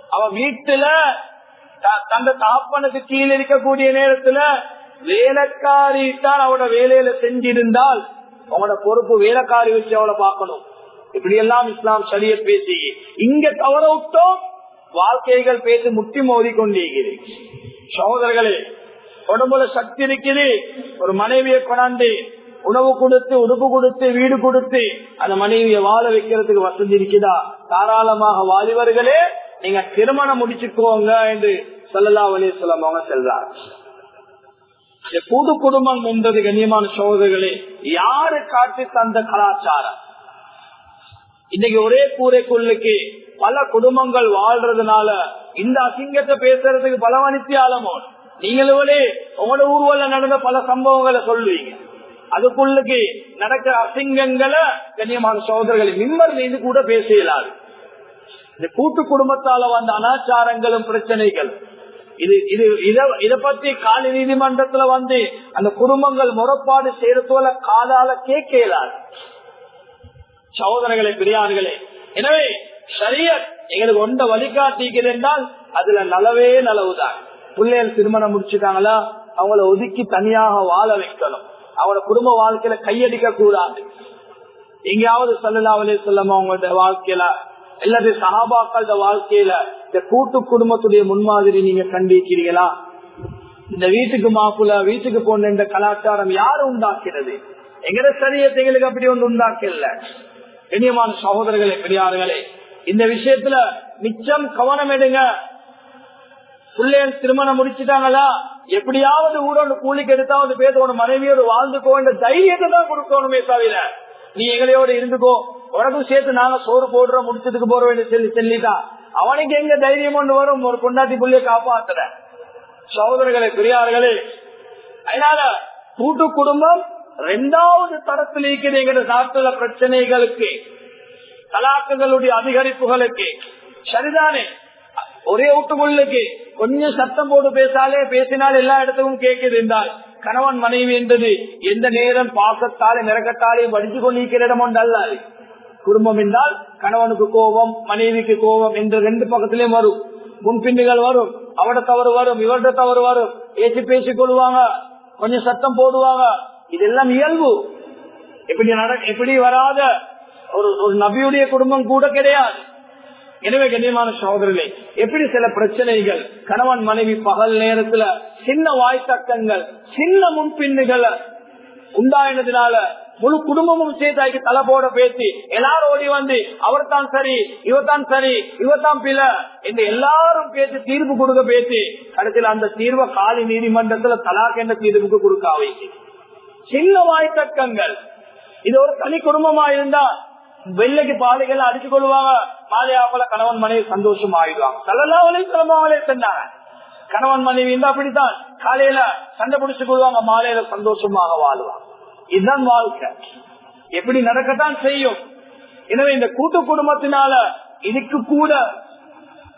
அவ வீட்டுல தந்த தாப்பனுக்கு கீழே இருக்கக்கூடிய நேரத்துல வேலைக்காரி தான் அவட வேலையில செஞ்சிருந்தால் அவனோட பொறுப்பு வேலைக்காரி வச்சு அவளை பார்க்கணும். இப்படி எல்லாம் இஸ்லாம் சரிய பேசி இங்க தவற விட்டோம் வாழ்க்கைகள் பேசி முட்டி மோதி கொண்டிருக்கிறேன் சகோதரர்களே உடம்புல சக்தி இருக்குது. ஒரு மனைவியை கொண்டாந்து உணவு கொடுத்து உடுப்பு கொடுத்து வீடு கொடுத்து அந்த மனைவியை வாழ வைக்கிறதுக்கு வசதி இருக்குதா? தாராளமாக வாலிபர்களே நீங்க திருமணம் முடிச்சுக்கோங்க என்று சொல்லலா வழி சொல்லவங்க செல்றார் கூட்டு குடும்பம் என்பது கண்ணியமான சோதர்களே யாரு காட்டி தந்த கலாச்சாரம்? இன்னைக்கு ஒரே கூரைக்குள்ளுக்கு பல குடும்பங்கள் வாழ்றதுனால இந்த அசிங்கத்தை பேசுறதுக்கு பல மணித்தியாலமோ நீங்களே உங்களோட ஊர்வல நடந்த பல சம்பவங்களை சொல்லுவீங்க. அதுக்குள்ளுக்கு நடக்கிற அசிங்கங்களை கண்ணியமான சோதர்களை மிம்மர் மீது கூட பேச இயலாது இந்த கூட்டு குடும்பத்தால வந்த அனாச்சாரங்களும் பிரச்சனைகள் இது இது இத பத்தி காலி நீதிமன்றத்துல வந்து அந்த குடும்பங்கள் முறப்பாடு செய்யறதோல காலால கேட்க சகோதரர்களே பெரியார்களே எனவே ஷரியத் எங்களுக்கு ஒன்ற வழிகாட்டிகள் என்றால் அதுல நலவே நலவுதான். பிள்ளைகள் திருமணம் முடிச்சுட்டாங்களா அவங்கள ஒதுக்கி தனியாக வாழ வைக்கணும். அவங்களோட குடும்ப வாழ்க்கையில கையடிக்க கூடாது எங்கேயாவது சொல்லலாவலே சொல்லாம அவங்களோட வாழ்க்கையில அல்லது சகாபாக்களோட வாழ்க்கையில இந்த கூட்டு குடும்பத்துடைய முன்மாதிரி நீங்க கண்டிக்கிறீங்களா இந்த வீட்டுக்கு மாப்பிள்ள வீட்டுக்கு போன இந்த கலாச்சாரம் யாரு உண்டாக்கிறது எங்கட சரியத்தை எங்களுக்கு அப்படி ஒன்று உண்டாக்கல. கண்ணியமான சகோதரர்களே பெரியார்களே இந்த விஷயத்துல நிச்சயம் கவனம் எடுங்க. பிள்ளைகள் திருமணம் முடிச்சுட்டாங்களா? எப்படியாவது ஊரோட கூலிக்கு எடுத்தாவது பேசணும் மனைவியோடு வாழ்ந்துக்கோ என்ற தைரியத்தை தான் கொடுக்கணுமே தவிர நீ எங்களையோட இருந்துக்கோ. உனக்கும் சேர்த்து நாங்க சோறு போடுறோம் முடிச்சதுக்கு போற வேண்டிய சொல்லி சொல்லிட்டா அவனுக்கு எங்க தைரியம் ஒன்று வரும்? ஒரு பொண்டாட்டி புள்ளிய காப்பாத்துற. சகோதரர்களே பெரியார்களே அதனால கூட்டு குடும்பம் ரெண்டாவது தரத்தில் இருக்கிற எங்களுடைய நாட்டுல பிரச்சனைகளுக்கு கலாக்கங்களுடைய அதிகரிப்புகளுக்கு சரிதானே? ஒரே வீட்டுக்குள்ளுக்கு கொஞ்சம் சத்தம் போட்டு பேசாலே பேசினால் எல்லா இடத்துக்கும் கேட்குது என்றால் கணவன் மனைவி என்றது எந்த நேரம் பாசத்தாலே நிறக்கத்தாலே வடிச்சு கொண்டிருக்கிற இடம் ஒன்று குடும்பம் என்றால் கணவனுக்கு கோபம் மனைவிக்கு கோபம் என்று ரெண்டு பக்கத்திலேயும் வரும். முன்பின்னுகள் வரும் அவட தவறு வரும் இவர்ட தவறு வரும். பேசி பேசிக் கொள்வாங்க கொஞ்சம் சத்தம் போடுவாங்க. இதெல்லாம் இயல்பு. எப்படி நட எப்படி வராத ஒரு ஒரு நபியுடைய குடும்பம் கூட கிடையாது. எனவே கண்ணியமான சகோதரர்களே எப்படி சில பிரச்சனைகள் கணவன் மனைவி பகல் நேரத்துல சின்ன வாய்த்தக்கங்கள் சின்ன முன்பின்னுகளை உண்டாயினதுனால முழு குடும்பமும் சேர்த்தாக்கி தலை போட பேசி எல்லாரும் ஓடி வந்து அவர் தான் சரி இவர்தான் சரி இவர்தான் பில என்று எல்லாரும் பேசி தீர்ப்பு கொடுக்க பேசி கடைசியில் அந்த தீர்வை காலி நீதிமன்றத்துல தலாக் என்ற தீர்வுக்கு கொடுக்க வைக்கு சின்ன வாய்த்தக்கங்கள். இது ஒரு தனி குடும்பமா இருந்தா வெள்ளைக்கு பாதைகள் அடிச்சு கொள்வாங்க. மாலையாவுல கணவன் மனைவி சந்தோஷம் ஆயிடுவாங்க. சல்லல்லாவலே சிலமாவலே சொன்னாங்க கணவன் மனைவி இருந்தா அப்படித்தான். காலையில சண்டை பிடிச்சு கொள்வாங்க மாலையில சந்தோஷமாக வாழ்வாங்க. இதுதான் வாழ்க்கை. எப்படி நடக்கத்தான் செய்யும்? எனவே இந்த கூட்டு குடும்பத்தினால இதுக்கு கூட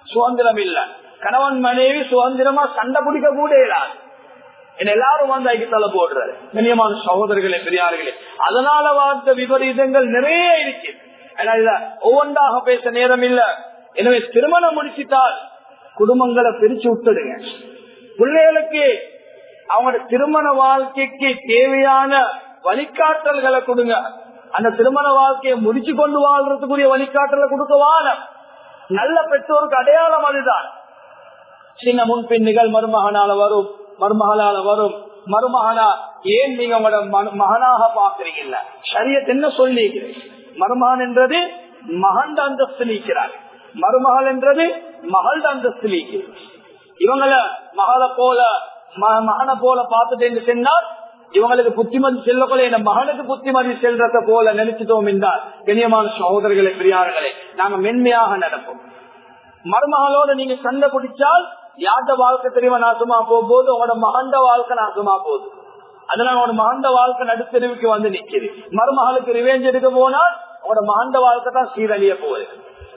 சுதந்திரம் இல்ல. கணவன் மனைவி சுதந்திரமா சண்டை பிடிக்க கூட இல்லாது எல்லாரும் வந்து ஐக்கு தலை போடுறாரு. கண்ணியமான சகோதரர்களே பெரியார்களே அதனால வாழ்ந்த விபரீதங்கள் நிறைய இருக்கு. ஒவ்வொன்றாக பேச நேரம் இல்ல எனவே திருமணம் முடிச்சிட்டால் குடும்பங்களை பிரிச்சு விட்டுடுங்க. பிள்ளைகளுக்கு அவங்களோட திருமண வாழ்க்கைக்கு தேவையான வழிகாட்டல்களை கொடுங்க. அந்த திருமண வாழ்க்கையை முடிச்சு கொண்டு வாழ்றதுக்குரிய வழிகாட்டலை கொடுக்கவான நல்ல பெற்றோருக்கு அடையாளம் அதுதான். சின்ன நிகழ் மருமகனால வரும் மருமகளால வரும். மருமகனா ஏன் நீங்க உங்களோட மகனாக பாக்குறீங்கல்ல சரியத் என்ன சொல்லி மருமகன் என்றது மகன் அந்தஸ்து நீக்கிறார். மருமகள் என்றது மகள் அந்தஸ்து நீக்கிறது இவங்கள மகளை போல மகனை போல பார்த்துட்டு சென்றால் இவங்களுக்கு புத்திமதி செல்லக்கொள்ள என் மகனுக்கு புத்திமதி செல்றத போல நினைச்சிட்டோம் என்றால் கண்ணியமான சகோதரர்களை பெரியார்களே நாங்க மென்மையாக நடப்போம். மருமகளோட நீங்க சண்டை பிடிச்சால் யார்ட வாழ்க்கை தெரியுமா நாசமா போகும்போது? உங்களோட மகண்ட வாழ்க்கை நாசமா போகுது. அதனால உங்களோட மகண்ட வாழ்க்கை நடுத்தெருவுக்கு வந்து நிக்கிறது மருமகளுக்கு ரிவேஞ்ச் எடுக்க போனால் உங்களோட மகண்ட வாழ்க்கை தான் சீரழிய போகுது.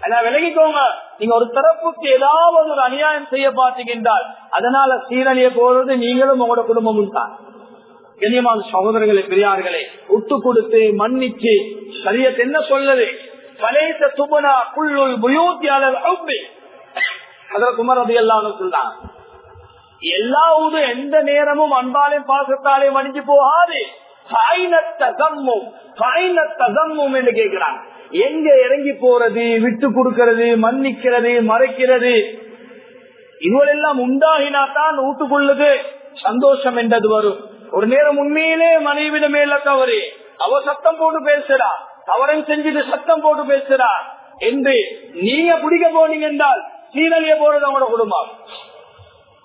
ஆனா விலகிக்கோங்க. நீங்க ஒரு தரப்புக்கு ஏதாவது ஒரு அநியாயம் செய்ய பார்த்தீங்கன்றால் அதனால சீரழிய போறது நீங்களும் உங்களோட குடும்பமும் தான். கண்ணியமான சகோதரர்களே பெரியார்களே விட்டு கொடுத்து மன்னிச்சு சரியத்தை என்ன சொல்லுது பழைய துபனா புல்லுள் புயூத்தியாளர் அதில் குமர் அது எல்லாம் சொல்றாங்க எல்லாவது எந்த நேரமும் அன்பாலே பாசத்தாலே மடிஞ்சு போகாது. என்று கேட்கிறாங்க. எங்க இறங்கி போறது விட்டு கொடுக்கிறது மன்னிக்கிறது மறைக்கிறது? இதுவெல்லாம் உண்டாகினாத்தான் ஊட்டுக்குள்ளது சந்தோஷம் என்றது வரும். ஒரு நேரம் உண்மையிலே மனைவிட மேல தவறு. அவ சத்தம் போட்டு பேசுறா. தவறம் செஞ்சுட்டு சத்தம் போட்டு பேசுறா. என்று நீங்க பிடிக்க போனீங்க என்றால் சீரழிய போறது அவங்களோட குடும்பம்.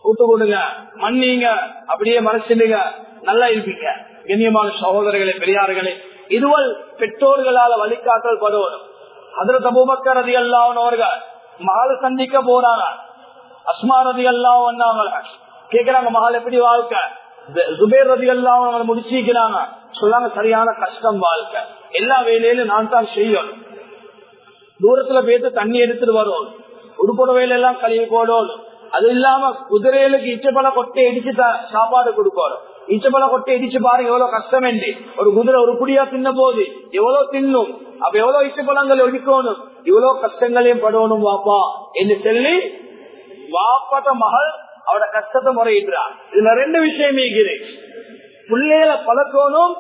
கூட்டு கொடுங்க மன்னிங்க அப்படியே மறைச்சிடுங்க. நல்லா இருப்பீங்க. கண்ணியமான சகோதரர்களே பெரியார்களே இதுவல் பெற்றோர்களால வழிகாட்டல் படுவோம் அதுல தபுபக்கர் ரதி அல்லாவனவர்கள் மகளை சந்திக்க போறாங்க அஸ்மா ரதி எல்லாம் வந்தாங்க கேக்குறாங்க மகள் எப்படி வாழ்க்கை? சுபேர் ரதி எல்லாம் அவங்க முடிச்சிக்கிறாங்க சொல்லாங்க சரியான கஷ்டம் வாழ்க்கை. எல்லா வேலையிலும் நான் தான் செய்யணும். தூரத்துல போயிட்டு தண்ணி எடுத்துட்டு வரும் வேலை எல்லாம் கழுவி போடணும் அது இல்லாம குதிரைகளுக்கு இச்சப்பழ கொட்டை இடிச்சு சாப்பாடு கொடுக்கணும். இச்சப்பழ கொட்டை இடிச்சு பாருங்க எவ்வளவு கஷ்டம் என்று ஒரு குதிரை ஒரு குடியா தின்ன போது எவ்வளவு தின்னும் அப்ப எவ்வளவு இச்சப்பழங்கள் ஒழிக்கணும் இவ்வளவு கஷ்டங்களையும் படணும் வாப்பா என்று சொல்லி வாப்பாட்ட மகள் அவட கஷ்டத்தை முறையிடுறான் இதுல ரெண்டு விஷயம் இருக்குது பிள்ளைகளை பழக்கணும்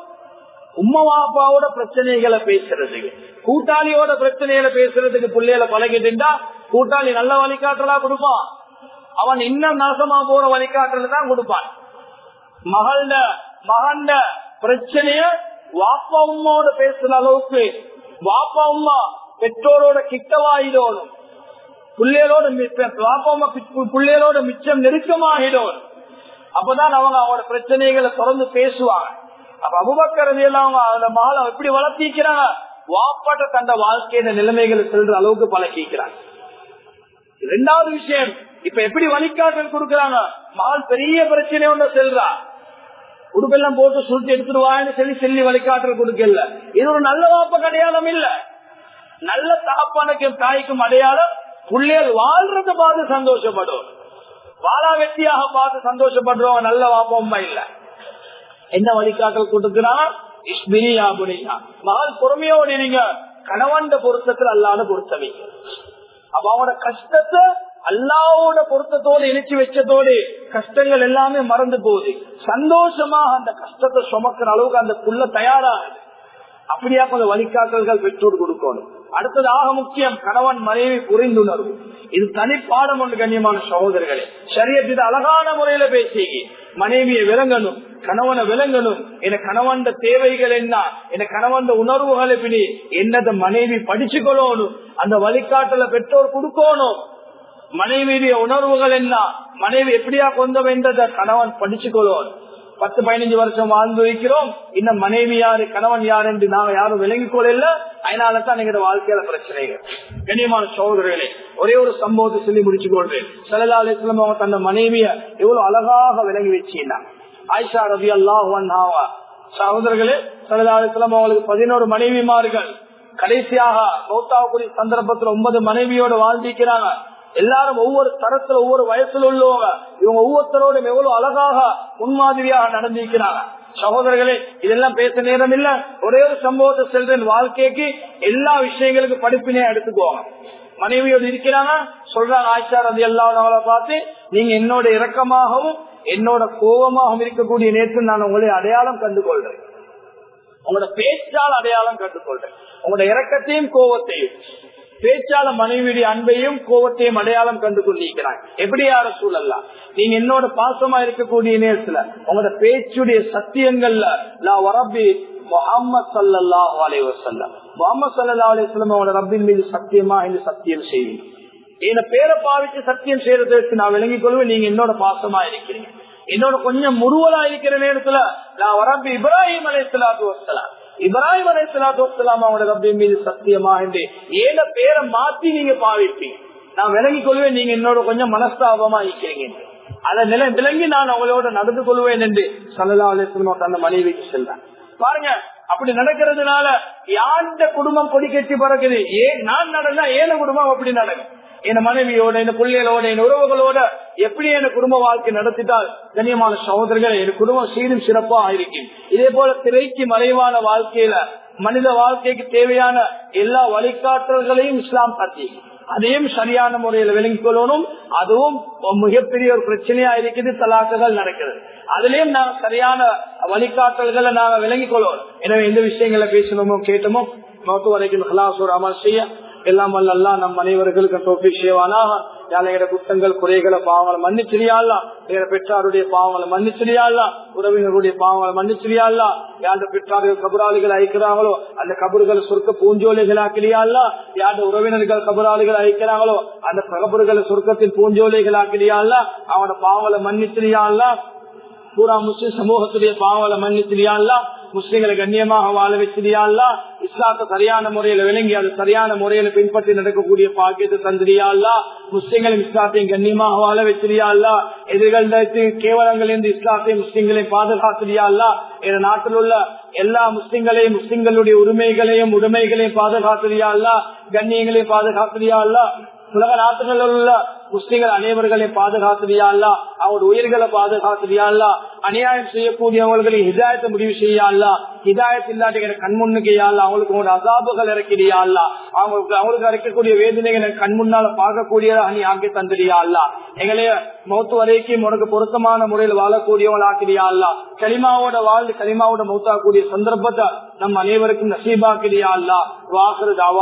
உம்மா வாப்பாவோட பிரச்சனைகளை பேசுறதுக்கு கூட்டாளியோட பிரச்சனைகளை பேசுறதுக்கு பிள்ளைகளை பழகிட்டுண்டா கூட்டாளி நல்ல வழிகாட்டலா கொடுப்பான் அவன் இன்னும் நாசமா போற வழிகாட்டல தான் கொடுப்பான் மகள்ட மகண்ட பிரச்சனைய வாப்பா உமாவோட பேசுற அளவுக்கு வாப்பா உமா பெற்றோரோட கிட்டவாயிடணும் பிள்ளைகளோட வாப்பா உமா பிள்ளைகளோட மிச்சம் நெருக்கமாகிடும் அப்பதான் அவங்க அவங்களோட பிரச்சனைகளை தொடர்ந்து பேசுவாங்க. அப்ப அபுபக்கரது எல்லாம் அவங்க அந்த மகளை எப்படி வளர்த்திக்கிறாங்க? வாப்பாட்ட தந்த வாழ்க்கையில நிலைமைகளை செல்ற அளவுக்கு பழக்கிக்கிறாங்க. இரண்டாவது விஷயம் இப்ப எப்படி வழிகாட்டல் கொடுக்கறாங்க? மகள் பெரிய பிரச்சனை ஒண்ணு செல்றா. உடுப்பெல்லாம் போட்டு சுருட்டி எடுத்துருவான்னு சொல்லி செல்லி வழிகாட்டல் கொடுக்கல. இது ஒரு நல்ல வாப்ப அடையாளம் இல்ல. நல்ல தாப்பானுக்கும் தாய்க்கும் அடையாளம் பிள்ளைகள் வாழ்றத பார்த்து சந்தோஷப்படும் வாழா வெற்றியாக பார்த்து சந்தோஷப்படுறவங்க நல்ல வாப்பம்மா இல்ல. என்ன வழிகாட்டல் கொடுக்கிறான்? இஸ்மினியா புனியா மகள் பொறுமையோடு நீங்க கணவன் பொருத்தத்தில் அல்லாத பொருத்தவை. அப்ப அவனோட கஷ்டத்தை அல்லாவோட பொருத்தத்தோடு இணைச்சு வச்சதோடு கஷ்டங்கள் எல்லாமே மறந்து போகுது. சந்தோஷமாக அந்த கஷ்டத்தை சுமக்கிற அளவுக்கு அந்த புள்ள தயாரா அப்படியா கொஞ்சம் வழிகாட்டல்கள் பெற்றோர் கொடுக்கணும். அடுத்தது ஆக முக்கியம் கணவன் மனைவி புரிந்துணர்வு. இது தனி பாடம் ஒன்று கண்ணியமான சகோதரர்களே. சரியத்து அழகான முறையில பேசி மனைவியை விளங்கணும் கணவனை விளங்கணும். என கணவன் தேவைகள் என்ன? என கணவன் உணர்வுகளை பிடி என்னத மனைவி படிச்சுக்கொள்ளணும்? அந்த வழிகாட்டல பெற்றோர் கொடுக்கணும். மனைவியுடைய உணர்வுகள் என்ன? மனைவி எப்படியா கொண்டு வேண்டத கணவன் படிச்சுக்கொள்வோம் பத்து பதினஞ்சு வருஷம் வாழ்ந்து இருக்கிறோம் இன்னும் மனைவி யாரு கணவன் யாரு என்று நாங்க யாரும் விளங்கிக் கொள்ள அதனால தான் எங்க வாழ்க்கையில பிரச்சனைகள். கண்ணியமான சோதரர்களே ஒரே ஒரு சம்பவத்தை சொல்லி முடிச்சு கொள்றேன் சலலா அலிஸ்லாம் அவங்க தந்த மனைவிய எவ்வளவு அழகாக விளங்கி வச்சிருந்தாங்க ஆயிஷா ரவி அல்லாஹ் சகோதரர்களே சலலா அலிஸ்லாம் அவங்களுக்கு பதினோரு மனைவிமார்கள். கடைசியாக மௌத்தாவுக்குரிய சந்தர்ப்பத்தில் ஒன்பது மனைவியோடு வாழ்ந்திருக்கிறாங்க. எல்லாரும் ஒவ்வொரு தரத்துல ஒவ்வொரு வயசுல உள்ளவங்க. இவங்க ஒவ்வொருத்தரோட எவ்வளவு அழகாக முன்மாதிரியாக நடந்திருக்கிறாங்க. சகோதரர்களே இதெல்லாம் பேச நேரம் இல்ல. ஒரே ஒரு சம்பவத்தை செல்றேன் வாழ்க்கைக்கு எல்லா விஷயங்களுக்கும் படிப்பினே எடுத்துக்குவாங்க மனைவியோடு இருக்கிறாங்க. சொல்றாங்க ஆச்சார் அது எல்லா பார்த்து நீங்க என்னோட இரக்கமாகவும் என்னோட கோபமாகவும் இருக்கக்கூடிய நேற்று நான் உங்களை அடையாளம் கண்டு கொள்றேன் உங்களோட பேச்சால் அடையாளம் கண்டுகொள்றேன். உங்களோட இறக்கத்தையும் கோபத்தையும். பேச்சால மனைவியுடைய அன்பையும் கோபத்தையும் அடையாளம் கண்டு கொண்டிருக்கிறாங்க எப்படி யார சூழல்ல நீங்க என்னோட பாசமா இருக்கக்கூடிய நேரத்துல உங்களோட பேச்சுடைய சத்தியங்கள்ல நான் வரப்பி முகமது சல்லாஹ் அலைவசல்லம் முகமது சல்லா அலிஸ்லாம் அவனோட ரப்பின் மீது சத்தியமா என்று சத்தியம் செய்வீங்க என்ன பேரை பாவிச்சு சத்தியம் செய்யறதுக்கு நான் விளங்கிக் கொள்வேன். நீங்க என்னோட பாசமா இருக்கிறீங்க. என்னோட கொஞ்சம் முருவலா இருக்கிற நேரத்துல நான் வரப்பி இப்ராஹிம் அலை வசலாம் இப்ராஹிம் அலை சலாத்துலாம் அவங்களோட ரப்பின் மீது சத்தியமா என்று ஏன பேரை மாத்தி நீங்க பாவிப்பீங்க. நான் விளங்கிக் கொள்வேன் நீங்க என்னோட கொஞ்சம் மனஸ்தாபமா இருக்கிறீங்க அதை நிலை விளங்கி நான் அவங்களோட நடந்து கொள்வேன் என்று சல்லா அலிஸ்லாம் அந்த மனைவிக்கு செல்றேன். பாருங்க அப்படி நடக்கிறதுனால யாண்ட குடும்பம் கொடி கட்டி பறக்குது? ஏன் நான் நடந்தா ஏன குடும்பம் அப்படி நடக்கும். என் மனைவியோட என் பிள்ளைகளோட என் உறவுகளோட எப்படி என் குடும்ப வாழ்க்கை நடத்திட்டால் கண்ணியமான சகோதரர்கள் என் குடும்பம் சீரும் சிறப்பா இருக்கும் இதே போல திரைக்கு மறைவான வாழ்க்கையில மனித வாழ்க்கைக்கு தேவையான எல்லா வழிகாட்டல்களையும் இஸ்லாம் காட்டி அதையும் சரியான முறையில் விளங்கிக் கொள்ளணும் அதுவும் மிகப்பெரிய ஒரு பிரச்சனையா இருக்குது தலாக்குகள் நடக்கிறது. அதுலயும் நாங்க சரியான வழிகாட்டல்களை நாங்க விளங்கிக் கொள்ளணும் எனவே எந்த விஷயங்களை பேசணுமோ கேட்டோமோ மொத்த வரைக்கும் அமல் செய்ய எல்லாம் அல்ல நம் அனைவர்களுக்கு டோப்பி சேவானாக யாழையோட குற்றங்கள் குறைகளை பாவங்களை மன்னிச்சிரியாலாம் எங்க பெற்றாருடைய பாவங்களை மன்னிச்சிரியாலாம் உறவினருடைய பாவங்களை மன்னிச்சிரியாலாம் யாண்ட பெற்றார்கள் கபராளிகள் அழைக்கிறாங்களோ அந்த கபறுகள் சொர்க்க பூஞ்சோலைகள் ஆக்கிறியாலாம் யாருடைய உறவினர்கள் கபராளிகள் அழைக்கிறாங்களோ அந்த கபறுகளை சொர்க்கத்தின் பூஞ்சோலைகள் ஆக்கிறியாலாம் அவனோட பாவங்களை மன்னிச்சிரியாலாம் பூரா முஸ்லிம் சமூகத்துடைய பாவங்களை மன்னிச்சிரியாலா முஸ்லிம்களை கண்ணியமாக வாழ வச்சிரியாலா இஸ்லாத்தை சரியான முறையில விளங்கி அது சரியான முறையில பின்பற்றி நடக்கக்கூடிய பாக்கியத்தை தந்திரியாலா முஸ்லிம்களும் இஸ்லாத்தையும் கண்ணியமாக வாழ வச்சிரியாலா எதிர்கள் கேவலங்கள் இருந்து இஸ்லாத்தையும் முஸ்லிம்களையும் பாதுகாத்திரியாலா என நாட்டில் உள்ள எல்லா முஸ்லிம்களையும் முஸ்லிம்களுடைய உரிமைகளையும் உடைமைகளையும் பாதுகாத்திரியாலா கண்ணியங்களையும் பாதுகாத்திரியாலா உலக நாட்டுகளில் உள்ள முஸ்லிம்கள் அனைவர்களை பாதுகாத்துவியாள்லா அல்ல உயிர்களை பாதுகாத்துவியாள்லா அநியாயம் செய்யக்கூடியவர்களை ஹிதாயத்தை முடிவு செய்யா அல்ல ஹிதாயத் இல்லாட்டி கண்முன்னுக்கு அவங்களுக்கு உங்களோட அசாபுகள் இறக்கிறியாள்லா அவங்களுக்கு அவங்களுக்கு இறக்கக்கூடிய வேதனைகளை கண் முன்னால பார்க்கக்கூடியதா நீ ஆக்கி தந்துடியா எங்களைய மௌத்து வரைக்கும் உனக்கு பொருத்தமான முறையில் வாழக்கூடியவங்க கலிமாவோட களிமாவோட வாழ்ந்து களிமாவோட மௌத்தாக்கூடிய சந்தர்ப்பத்தை நம் அனைவருக்கும் நசீபாக்கிறியாள்லா அல்ல தாவா